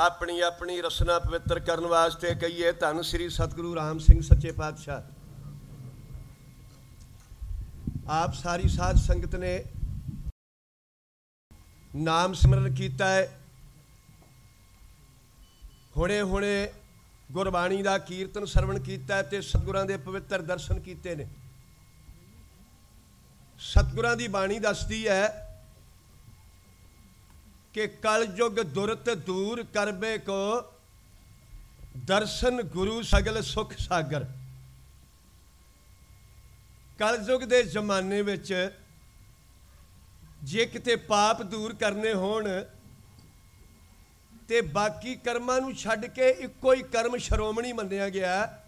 ਆਪਣੀ ਆਪਣੀ ਰਸਨਾ ਪਵਿੱਤਰ ਕਰਨ ਵਾਸਤੇ ਕਹੀਏ ਧੰਨ ਸ੍ਰੀ ਸਤਿਗੁਰੂ ਰਾਮ ਸਿੰਘ ਸੱਚੇ ਪਾਤਸ਼ਾਹ। ਆਪ ਸਾਰੀ ਸਾਧ ਸੰਗਤ ਨੇ ਨਾਮ ਸਿਮਰਨ ਕੀਤਾ ਹੈ। ਹੁਣੇ ਹੁਣੇ ਗੁਰਬਾਣੀ ਦਾ ਕੀਰਤਨ ਸਰਵਣ ਕੀਤਾ ਹੈ ਤੇ ਸਤਿਗੁਰਾਂ ਦੇ ਪਵਿੱਤਰ ਦਰਸ਼ਨ ਕੀਤੇ ਨੇ। ਸਤਿਗੁਰਾਂ ਦੀ ਬਾਣੀ ਦੱਸਦੀ ਹੈ ਕਿ ਕਲਯੁਗ ਦੁਰਤ ਦੂਰ ਕਰਬੇ ਕੋ ਦਰਸ਼ਨ ਗੁਰੂ ਸਗਲ ਸੁਖ ਸਾਗਰ। ਕਲਯੁਗ ਦੇ ਜ਼ਮਾਨੇ ਵਿੱਚ ਜੇ ਕਿਤੇ ਪਾਪ ਦੂਰ ਕਰਨੇ ਹੋਣ, ਤੇ ਬਾਕੀ ਕਰਮਾਂ ਨੂੰ ਛੱਡ ਕੇ ਇੱਕੋ ਹੀ ਕਰਮ ਸ਼ਰੋਮਣੀ ਮੰਨਿਆ ਗਿਆ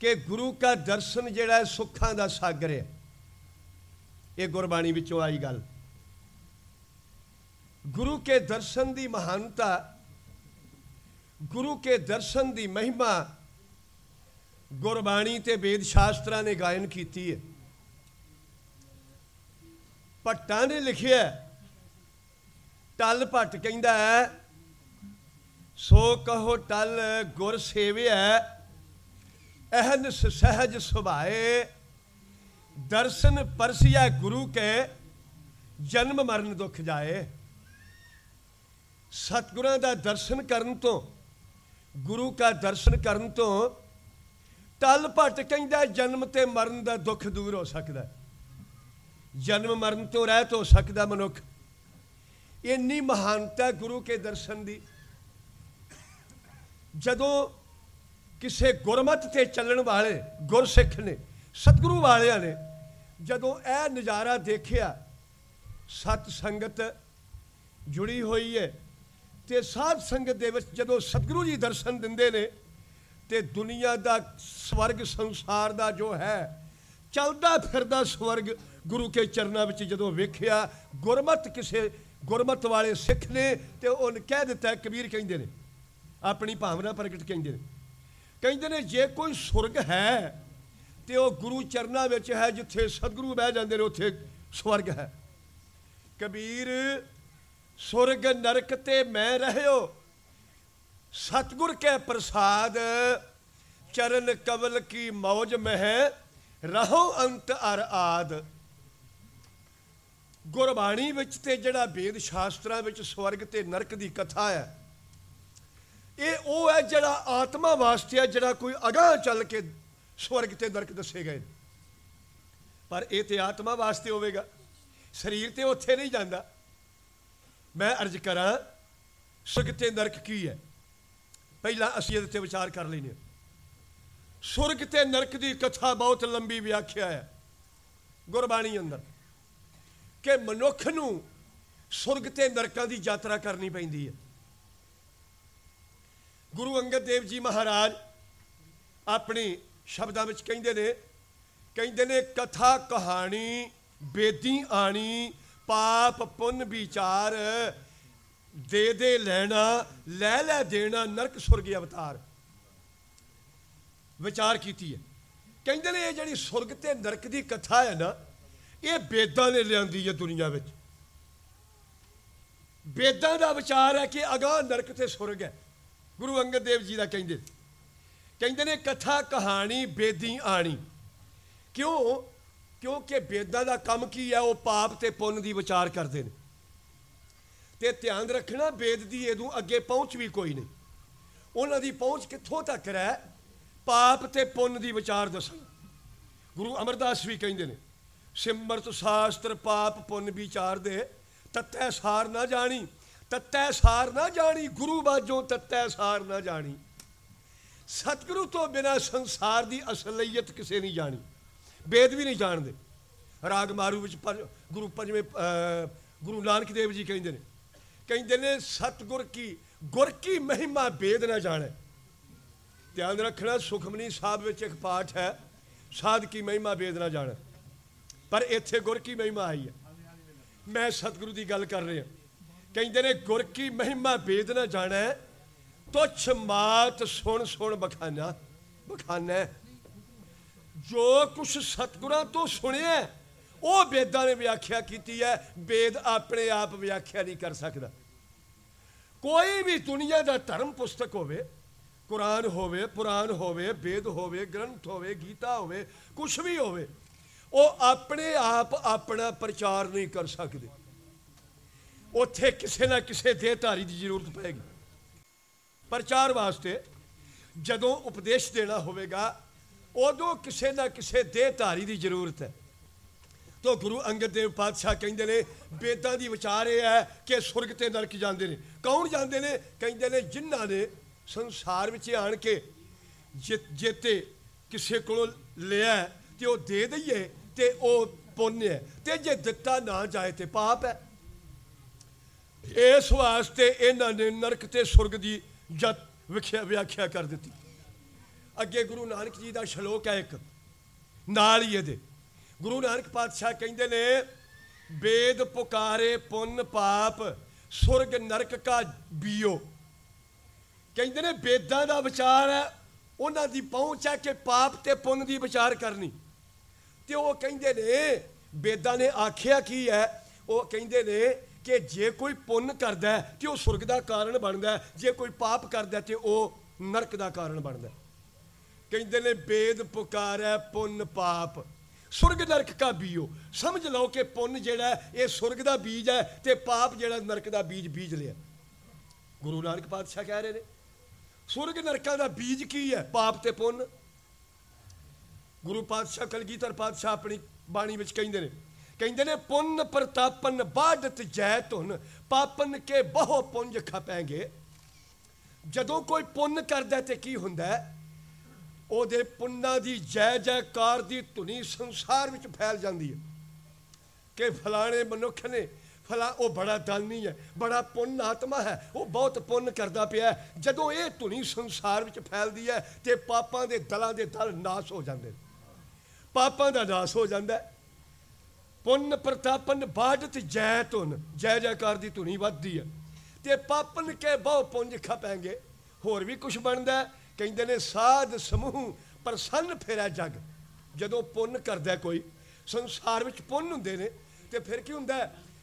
ਕਿ ਗੁਰੂ ਦਾ ਦਰਸ਼ਨ ਜਿਹੜਾ ਸੁੱਖਾਂ ਦਾ ਸਾਗਰ ਹੈ। ਇਹ ਗੁਰਬਾਣੀ ਵਿੱਚੋਂ ਆਈ ਗੱਲ। ਗੁਰੂ ਕੇ ਦਰਸ਼ਨ ਦੀ ਮਹਾਨਤਾ, ਗੁਰੂ ਕੇ ਦਰਸ਼ਨ ਦੀ ਮਹਿਮਾ ਗੁਰਬਾਣੀ ਤੇ ਵੇਦ ਸ਼ਾਸਤਰਾਂ ਨੇ ਗਾਇਨ ਕੀਤੀ ਹੈ। ਭੱਟਾਂ ਨੇ ਲਿਖਿਆ ਟਲ ਭੱਟ ਕਹਿੰਦਾ ਹੈ, ਸੋ ਕਹੋ ਟਲ ਗੁਰ ਸੇਵਿਆ ਅਹਨਸ ਸਹਿਜ ਸੁਭਾਏ, ਦਰਸ਼ਨ ਪਰਸਿਆ ਗੁਰੂ ਕੇ ਜਨਮ ਮਰਨ ਦੁਖ ਜਾਏ। ਸਤਿਗੁਰਾਂ ਦਾ ਦਰਸ਼ਨ ਕਰਨ ਤੋਂ, ਗੁਰੂ ਦਾ ਦਰਸ਼ਨ ਕਰਨ ਤੋਂ ਤਲ ਭੱਟ ਕਹਿੰਦਾ, ਜਨਮ ਤੇ ਮਰਨ ਦਾ ਦੁੱਖ ਦੂਰ ਹੋ ਸਕਦਾ ਜਨਮ ਮਰਨ ਤੋਂ ਰਹਿਤ ਹੋ ਸਕਦਾ ਮਨੁੱਖ। ਇੰਨੀ ਮਹਾਨਤਾ ਗੁਰੂ ਕੇ ਦਰਸ਼ਨ ਦੀ। ਜਦੋਂ ਕਿਸੇ ਗੁਰਮਤ ਤੇ ਚੱਲਣ ਵਾਲੇ ਗੁਰਸਿੱਖ ਨੇ, ਸਤਿਗੁਰੂ ਵਾਲਿਆਂ ਨੇ ਜਦੋਂ ਇਹ ਨਜ਼ਾਰਾ ਦੇਖਿਆ, ਸਤ ਸੰਗਤ ਜੁੜੀ ਹੋਈ ਹੈ। ਤੇ ਸਾਧ ਸੰਗਤ ਦੇ ਵਿੱਚ ਜਦੋਂ ਸਤਿਗੁਰੂ ਜੀ ਦਰਸ਼ਨ ਦਿੰਦੇ ਨੇ ਤੇ ਦੁਨੀਆ ਦਾ ਸਵਰਗ ਸੰਸਾਰ ਦਾ ਜੋ ਹੈ, ਚੱਲਦਾ ਫਿਰਦਾ ਸਵਰਗ ਗੁਰੂ ਕੇ ਚਰਨਾਂ ਵਿੱਚ ਜਦੋਂ ਵੇਖਿਆ, ਗੁਰਮਤ ਕਿਸੇ ਗੁਰਮਤ ਵਾਲੇ ਸਿੱਖ ਨੇ ਤੇ ਉਹਨ ਕਹਿ ਦਿੱਤਾ ਕਬੀਰ ਕਹਿੰਦੇ ਨੇ, ਆਪਣੀ ਭਾਵਨਾ ਪ੍ਰਗਟ ਕਹਿੰਦੇ ਨੇ। ਕਹਿੰਦੇ ਨੇ, ਜੇ ਕੋਈ ਸੁਰਗ ਹੈ ਤੇ ਉਹ ਗੁਰੂ ਚਰਨਾਂ ਵਿੱਚ ਹੈ, ਜਿੱਥੇ ਸਤਿਗੁਰੂ ਬਹਿ ਜਾਂਦੇ ਨੇ, ਉੱਥੇ ਸਵਰਗ ਹੈ। ਕਬੀਰ ਸੁਰਗ ਨਰਕ ਤੇ ਮੈਂ ਰਹਿਓ। ਸਤਗੁਰ ਕੇ ਪ੍ਰਸਾਦ, ਚਰਨ ਕਵਲ ਕੀ ਮੌਜ ਮਹਿ, ਰਹੋ ਅੰਤ ਅਰ ਆਦ। ਗੁਰਬਾਣੀ ਵਿੱਚ ਤੇ ਜਿਹੜਾ ਵੇਦ ਸ਼ਾਸਤਰਾਂ ਵਿੱਚ ਸਵਰਗ ਤੇ ਨਰਕ ਦੀ ਕਥਾ ਹੈ, ਇਹ ਉਹ ਹੈ ਜਿਹੜਾ ਆਤਮਾ ਵਾਸਤੇ ਹੈ, ਜਿਹੜਾ ਕੋਈ ਅਗਾਹ ਚੱਲ ਕੇ ਸਵਰਗ ਤੇ ਨਰਕ ਦੱਸੇ ਗਏ ਪਰ ਇਹ ਤੇ ਆਤਮਾ ਵਾਸਤੇ ਹੋਵੇਗਾ। ਸਰੀਰ ਤੇ ਉੱਥੇ ਨਹੀਂ ਜਾਂਦਾ। ਮੈਂ ਅਰਜ਼ ਕਰਾਂ ਸੁਰਗ ਤੇ ਨਰਕ ਕੀ ਹੈ? ਪਹਿਲਾਂ ਅਸੀਂ ਇਹਦੇ ਤੇ ਵਿਚਾਰ ਕਰ ਲੈਨੇ ਸੁਰਗ ਤੇ ਨਰਕ ਦੀ ਕਥਾ ਬਹੁਤ ਲੰਬੀ ਵਿਆਖਿਆ ਹੈ, ਗੁਰਬਾਣੀ ਅੰਦਰ, ਕਿ ਮਨੁੱਖ ਨੂੰ ਸੁਰਗ ਤੇ ਨਰਕਾਂ ਦੀ ਯਾਤਰਾ ਕਰਨੀ ਪੈਂਦੀ ਹੈ। ਗੁਰੂ ਅੰਗਦ ਦੇਵ ਜੀ ਮਹਾਰਾਜ ਆਪਣੀ ਸ਼ਬਦਾਂ ਵਿੱਚ ਕਹਿੰਦੇ ਨੇ ਕਹਿੰਦੇ ਨੇ ਕਥਾ ਕਹਾਣੀ, ਬੇਦੀ ਆਣੀ ਪਾਪ ਪੁੰਨ ਵਿਚਾਰ ਦੇ ਦੇ ਲੈਣਾ, ਲੈ ਲੈ ਦੇਣਾ, ਨਰਕ ਸੁਰਗ ਅਵਤਾਰ। ਵਿਚਾਰ ਕੀਤੀ ਹੈ। ਕਹਿੰਦੇ ਨੇ ਇਹ ਜਿਹੜੀ ਸੁਰਗ ਤੇ ਨਰਕ ਦੀ ਕਥਾ ਹੈ ਨਾ, ਇਹ ਬੇਦਾਂ ਨੇ ਲਿਆਂਦੀ ਹੈ ਦੁਨੀਆ ਵਿੱਚ। ਬੇਦਾਂ ਦਾ ਵਿਚਾਰ ਹੈ ਕਿ ਅਗਾਹ ਨਰਕ ਤੇ ਸੁਰਗ ਹੈ। ਗੁਰੂ ਅੰਗਦ ਦੇਵ ਜੀ ਦਾ ਕਹਿੰਦੇ। ਕਹਿੰਦੇ ਨੇ ਕਥਾ ਕਹਾਣੀ ਬੇਦੀ ਆਣੀ। ਕਿਉਂ? ਕਿਉਂਕਿ ਬੇਦਾਂ ਦਾ ਕੰਮ ਕੀ ਹੈ? ਉਹ ਪਾਪ ਤੇ ਪੁੰਨ ਦੀ ਵਿਚਾਰ ਕਰਦੇ ਨੇ। ਤੇ ਧਿਆਨ ਰੱਖਣਾ, ਬੇਦ ਦੀ ਇਹਦੋਂ ਅੱਗੇ ਪਹੁੰਚ ਵੀ ਕੋਈ ਨਹੀਂ। ਉਹਨਾਂ ਦੀ ਪਹੁੰਚ ਕਿੱਥੋਂ ਤੱਕ ਹੈ ਪਾਪ ਤੇ ਪੁੰਨ ਦੀ ਵਿਚਾਰ ਦੱਸਣ। ਗੁਰੂ ਅਮਰਦਾਸ ਵੀ ਕਹਿੰਦੇ ਨੇ, ਸਿਮਰਤ ਸ਼ਾਸਤਰ ਪਾਪ ਪੁੰਨ ਵਿਚਾਰ ਦੇ, ਤਤੈ ਸਾਰ ਨਾ ਜਾਣੀ, ਤਤੈ ਸਾਰ ਨਾ ਜਾਣੀ, ਗੁਰੂ ਬਾਝੋਂ ਤਤੈ ਸਾਰ ਨਾ ਜਾਣੀ। ਸਤਿਗੁਰੂ ਤੋਂ ਬਿਨਾ ਸੰਸਾਰ ਦੀ ਅਸਲੀਅਤ ਕਿਸੇ ਨਹੀਂ ਜਾਣੀ। ਵੇਦ ਵੀ ਨਹੀਂ ਜਾਣਦੇ। ਰਾਗ ਮਾਰੂ ਵਿੱਚ ਪਰ- ਗੁਰੂ ਪੰਜਵੇਂ ਗੁਰੂ ਨਾਨਕ ਦੇਵ ਜੀ ਕਹਿੰਦੇ ਨੇ ਕਹਿੰਦੇ ਨੇ, ਸਤਿਗੁਰ ਕੀ, ਗੁਰ ਕੀ ਮਹਿਮਾ ਵੇਦ ਨਾ ਜਾਣੇ। ਧਿਆਨ ਰੱਖਣਾ, ਸੁਖਮਨੀ ਸਾਹਿਬ ਵਿੱਚ ਇੱਕ ਪਾਠ ਹੈ, ਸਾਧ ਕੀ ਮਹਿਮਾ ਵੇਦ ਨਾ ਜਾਣੇ। ਪਰ ਇੱਥੇ ਗੁਰ ਕੀ ਮਹਿਮਾ ਆਈ ਹੈ। ਮੈਂ ਸਤਿਗੁਰੂ ਦੀ ਗੱਲ ਕਰ ਰਿਹਾ। ਕਹਿੰਦੇ ਨੇ, ਗੁਰ ਕੀ ਮਹਿਮਾ ਵੇਦ ਨਾ ਜਾਣੈ, ਤੁਛ ਮਾਤ ਸੁਣ ਸੁਣ ਬਖਾਨਾ ਬਖਾਨਾ ਜੋ ਕੁਛ ਸਤਿਗੁਰਾਂ ਤੋਂ ਸੁਣਿਆ, ਉਹ ਵੇਦਾਂ ਨੇ ਵਿਆਖਿਆ ਕੀਤੀ ਹੈ। ਵੇਦ ਆਪਣੇ ਆਪ ਵਿਆਖਿਆ ਨਹੀਂ ਕਰ ਸਕਦਾ। ਕੋਈ ਵੀ ਦੁਨੀਆ ਦਾ ਧਰਮ ਪੁਸਤਕ ਹੋਵੇ, ਕੁਰਾਨ ਹੋਵੇ ਪੁਰਾਨ ਹੋਵੇ, ਵੇਦ ਹੋਵੇ, ਗ੍ਰੰਥ ਹੋਵੇ, ਗੀਤਾ ਹੋਵੇ ਕੁਝ ਵੀ ਹੋਵੇ, ਉਹ ਆਪਣੇ ਆਪ ਆਪਣਾ ਪ੍ਰਚਾਰ ਨਹੀਂ ਕਰ ਸਕਦੇ। ਉੱਥੇ ਕਿਸੇ ਨਾ ਕਿਸੇ ਦੇਹਧਾਰੀ ਦੀ ਜ਼ਰੂਰਤ ਪਏਗੀ। ਪ੍ਰਚਾਰ ਵਾਸਤੇ ਜਦੋਂ ਉਪਦੇਸ਼ ਦੇਣਾ ਹੋਵੇਗਾ ਉਦੋਂ ਕਿਸੇ ਨਾ ਕਿਸੇ ਦੇਹਧਾਰੀ ਦੀ ਜ਼ਰੂਰਤ ਹੈ। ਤੋ ਗੁਰੂ ਅੰਗਦ ਦੇਵ ਪਾਤਸ਼ਾਹ ਕਹਿੰਦੇ ਨੇ ਬੇਦਾਂ ਦੀ ਵਿਚਾਰ ਇਹ ਹੈ ਕਿ ਸੁਰਗ ਤੇ ਨਰਕ ਜਾਂਦੇ ਨੇ। ਕੌਣ ਜਾਂਦੇ ਨੇ? ਕਹਿੰਦੇ ਨੇ ਜਿਨ੍ਹਾਂ ਨੇ ਸੰਸਾਰ ਵਿੱਚ ਆਣ ਕੇ ਜਿ- ਜੇਤੇ ਕਿਸੇ ਕੋਲੋਂ ਲਿਆ ਹੈ ਤੇ ਉਹ ਦੇ ਦਈਏ ਤੇ ਉਹ ਪੁੰਨ ਹੈ। ਤੇ ਜੇ ਦਿੱਤਾ ਨਾ ਜਾਏ ਤੇ ਪਾਪ ਹੈ। ਇਸ ਵਾਸਤੇ ਇਹਨਾਂ ਨੇ ਨਰਕ ਤੇ ਸੁਰਗ ਦੀ ਜਤ ਵਿਖਿਆ ਵਿਆਖਿਆ ਕਰ ਦਿੱਤੀ। ਅੱਗੇ ਗੁਰੂ ਨਾਨਕ ਜੀ ਦਾ ਸ਼ਲੋਕ ਹੈ ਇੱਕ, ਨਾਲ ਹੀ ਇਹਦੇ। ਗੁਰੂ ਨਾਨਕ ਪਾਤਸ਼ਾਹ ਕਹਿੰਦੇ ਨੇ ਬੇਦ ਪੁਕਾਰੇ ਪੁੰਨ ਪਾਪ, ਸੁਰਗ ਨਰਕ ਕਾ ਬੀਓ। ਕਹਿੰਦੇ ਨੇ ਬੇਦਾਂ ਦਾ ਵਿਚਾਰ ਹੈ, ਉਹਨਾਂ ਦੀ ਪਹੁੰਚ ਹੈ ਕਿ ਪਾਪ ਤੇ ਪੁੰਨ ਦੀ ਵਿਚਾਰ ਕਰਨੀ। ਤੇ ਉਹ ਕਹਿੰਦੇ ਨੇ ਬੇਦਾਂ ਨੇ ਆਖਿਆ ਕੀ ਹੈ? ਉਹ ਕਹਿੰਦੇ ਨੇ ਕਿ ਜੇ ਕੋਈ ਪੁੰਨ ਕਰਦਾ ਹੈ, ਤੇ ਉਹ ਸੁਰਗ ਦਾ ਕਾਰਨ ਬਣਦਾ ਜੇ ਕੋਈ ਪਾਪ ਕਰਦਾ ਹੈ, ਤੇ ਉਹ ਨਰਕ ਦਾ ਕਾਰਨ ਬਣਦਾ ਕਹਿੰਦੇ ਨੇ ਵੇਦ ਪੁਕਾਰੈ ਪੁੰਨ ਪਾਪ। ਸੁਰਗ ਨਰਕ ਕਾ ਬੀਓ ਸਮਝ ਲਓ ਕਿ ਪੁੰਨ ਜਿਹੜਾ ਇਹ ਸੁਰਗ ਦਾ ਬੀਜ ਹੈ ਤੇ ਪਾਪ ਜਿਹੜਾ ਨਰਕ ਦਾ ਬੀਜ ਬੀਜ ਲਿਆ। ਗੁਰੂ ਨਾਨਕ ਪਾਤਸ਼ਾਹ ਕਹਿ ਰਹੇ ਨੇ, ਸੁਰਗ ਨਰਕਾਂ ਦਾ ਬੀਜ ਕੀ ਹੈ? ਪਾਪ ਤੇ ਪੁੰਨ? ਗੁਰੂ ਪਾਤਸ਼ਾਹ ਕਲਗੀਧਰ ਪਾਤਸ਼ਾਹ ਆਪਣੀ ਬਾਣੀ ਵਿੱਚ ਕਹਿੰਦੇ ਨੇ ਕਹਿੰਦੇ ਨੇ, ਪੁੰਨ ਪ੍ਰਤਾਪਨ ਬਾਦਤ ਜੈ ਧੁਨ, ਪਾਪਨ ਕੇ ਬਹੁ ਪੁੰਜ ਖਪੈਂਗੇ। ਜਦੋਂ ਕੋਈ ਪੁੰਨ ਕਰਦਾ ਤੇ ਕੀ ਹੁੰਦਾ ਹੈ? ਉਹਦੇ ਪੁੰਨਾਂ ਦੀ ਜੈ ਜੈਕਾਰ ਦੀ ਧੁਨੀ ਸੰਸਾਰ ਵਿੱਚ ਫੈਲ ਜਾਂਦੀ ਹੈ। ਕਿ ਫਲਾਣੇ ਮਨੁੱਖ ਨੇ, ਫਲਾ, ਉਹ ਬੜਾ ਦਾਨੀ ਹੈ, ਬੜਾ ਪੁੰਨ ਆਤਮਾ ਹੈ, ਉਹ ਬਹੁਤ ਪੁੰਨ ਕਰਦਾ ਪਿਆ ਜਦੋਂ ਇਹ ਧੁਨੀ ਸੰਸਾਰ ਵਿੱਚ ਫੈਲਦੀ ਹੈ ਤੇ ਪਾਪਾਂ ਦੇ ਦਲਾਂ ਦੇ ਦਲ ਨਾਸ ਹੋ ਜਾਂਦੇ ਨੇ। ਪਾਪਾਂ ਦਾ ਨਾਸ ਹੋ ਜਾਂਦਾ ਪੁੰਨ ਪ੍ਰਤਾਪਨ ਬਾਦਤ ਜੈ ਧੁਨ, ਜੈ ਜੈਕਾਰ ਦੀ ਧੁਨੀ ਵੱਧਦੀ ਹੈ। ਤੇ ਪਾਪਨ ਕੇ ਬਹੁ ਪੁੰਜ ਖਪੈਂਗੇ, ਹੋਰ ਵੀ ਕੁਝ ਬਣਦਾ ਕਹਿੰਦੇ ਨੇ, ਸਾਧ ਸਮੂਹ ਪ੍ਰਸੰਨ ਫਿਰੈ ਜਗ। ਜਦੋਂ ਪੁੰਨ ਕਰਦਾ ਕੋਈ, ਸੰਸਾਰ ਵਿੱਚ ਪੁੰਨ ਹੁੰਦੇ ਨੇ, ਤੇ ਫਿਰ ਕੀ ਹੁੰਦਾ?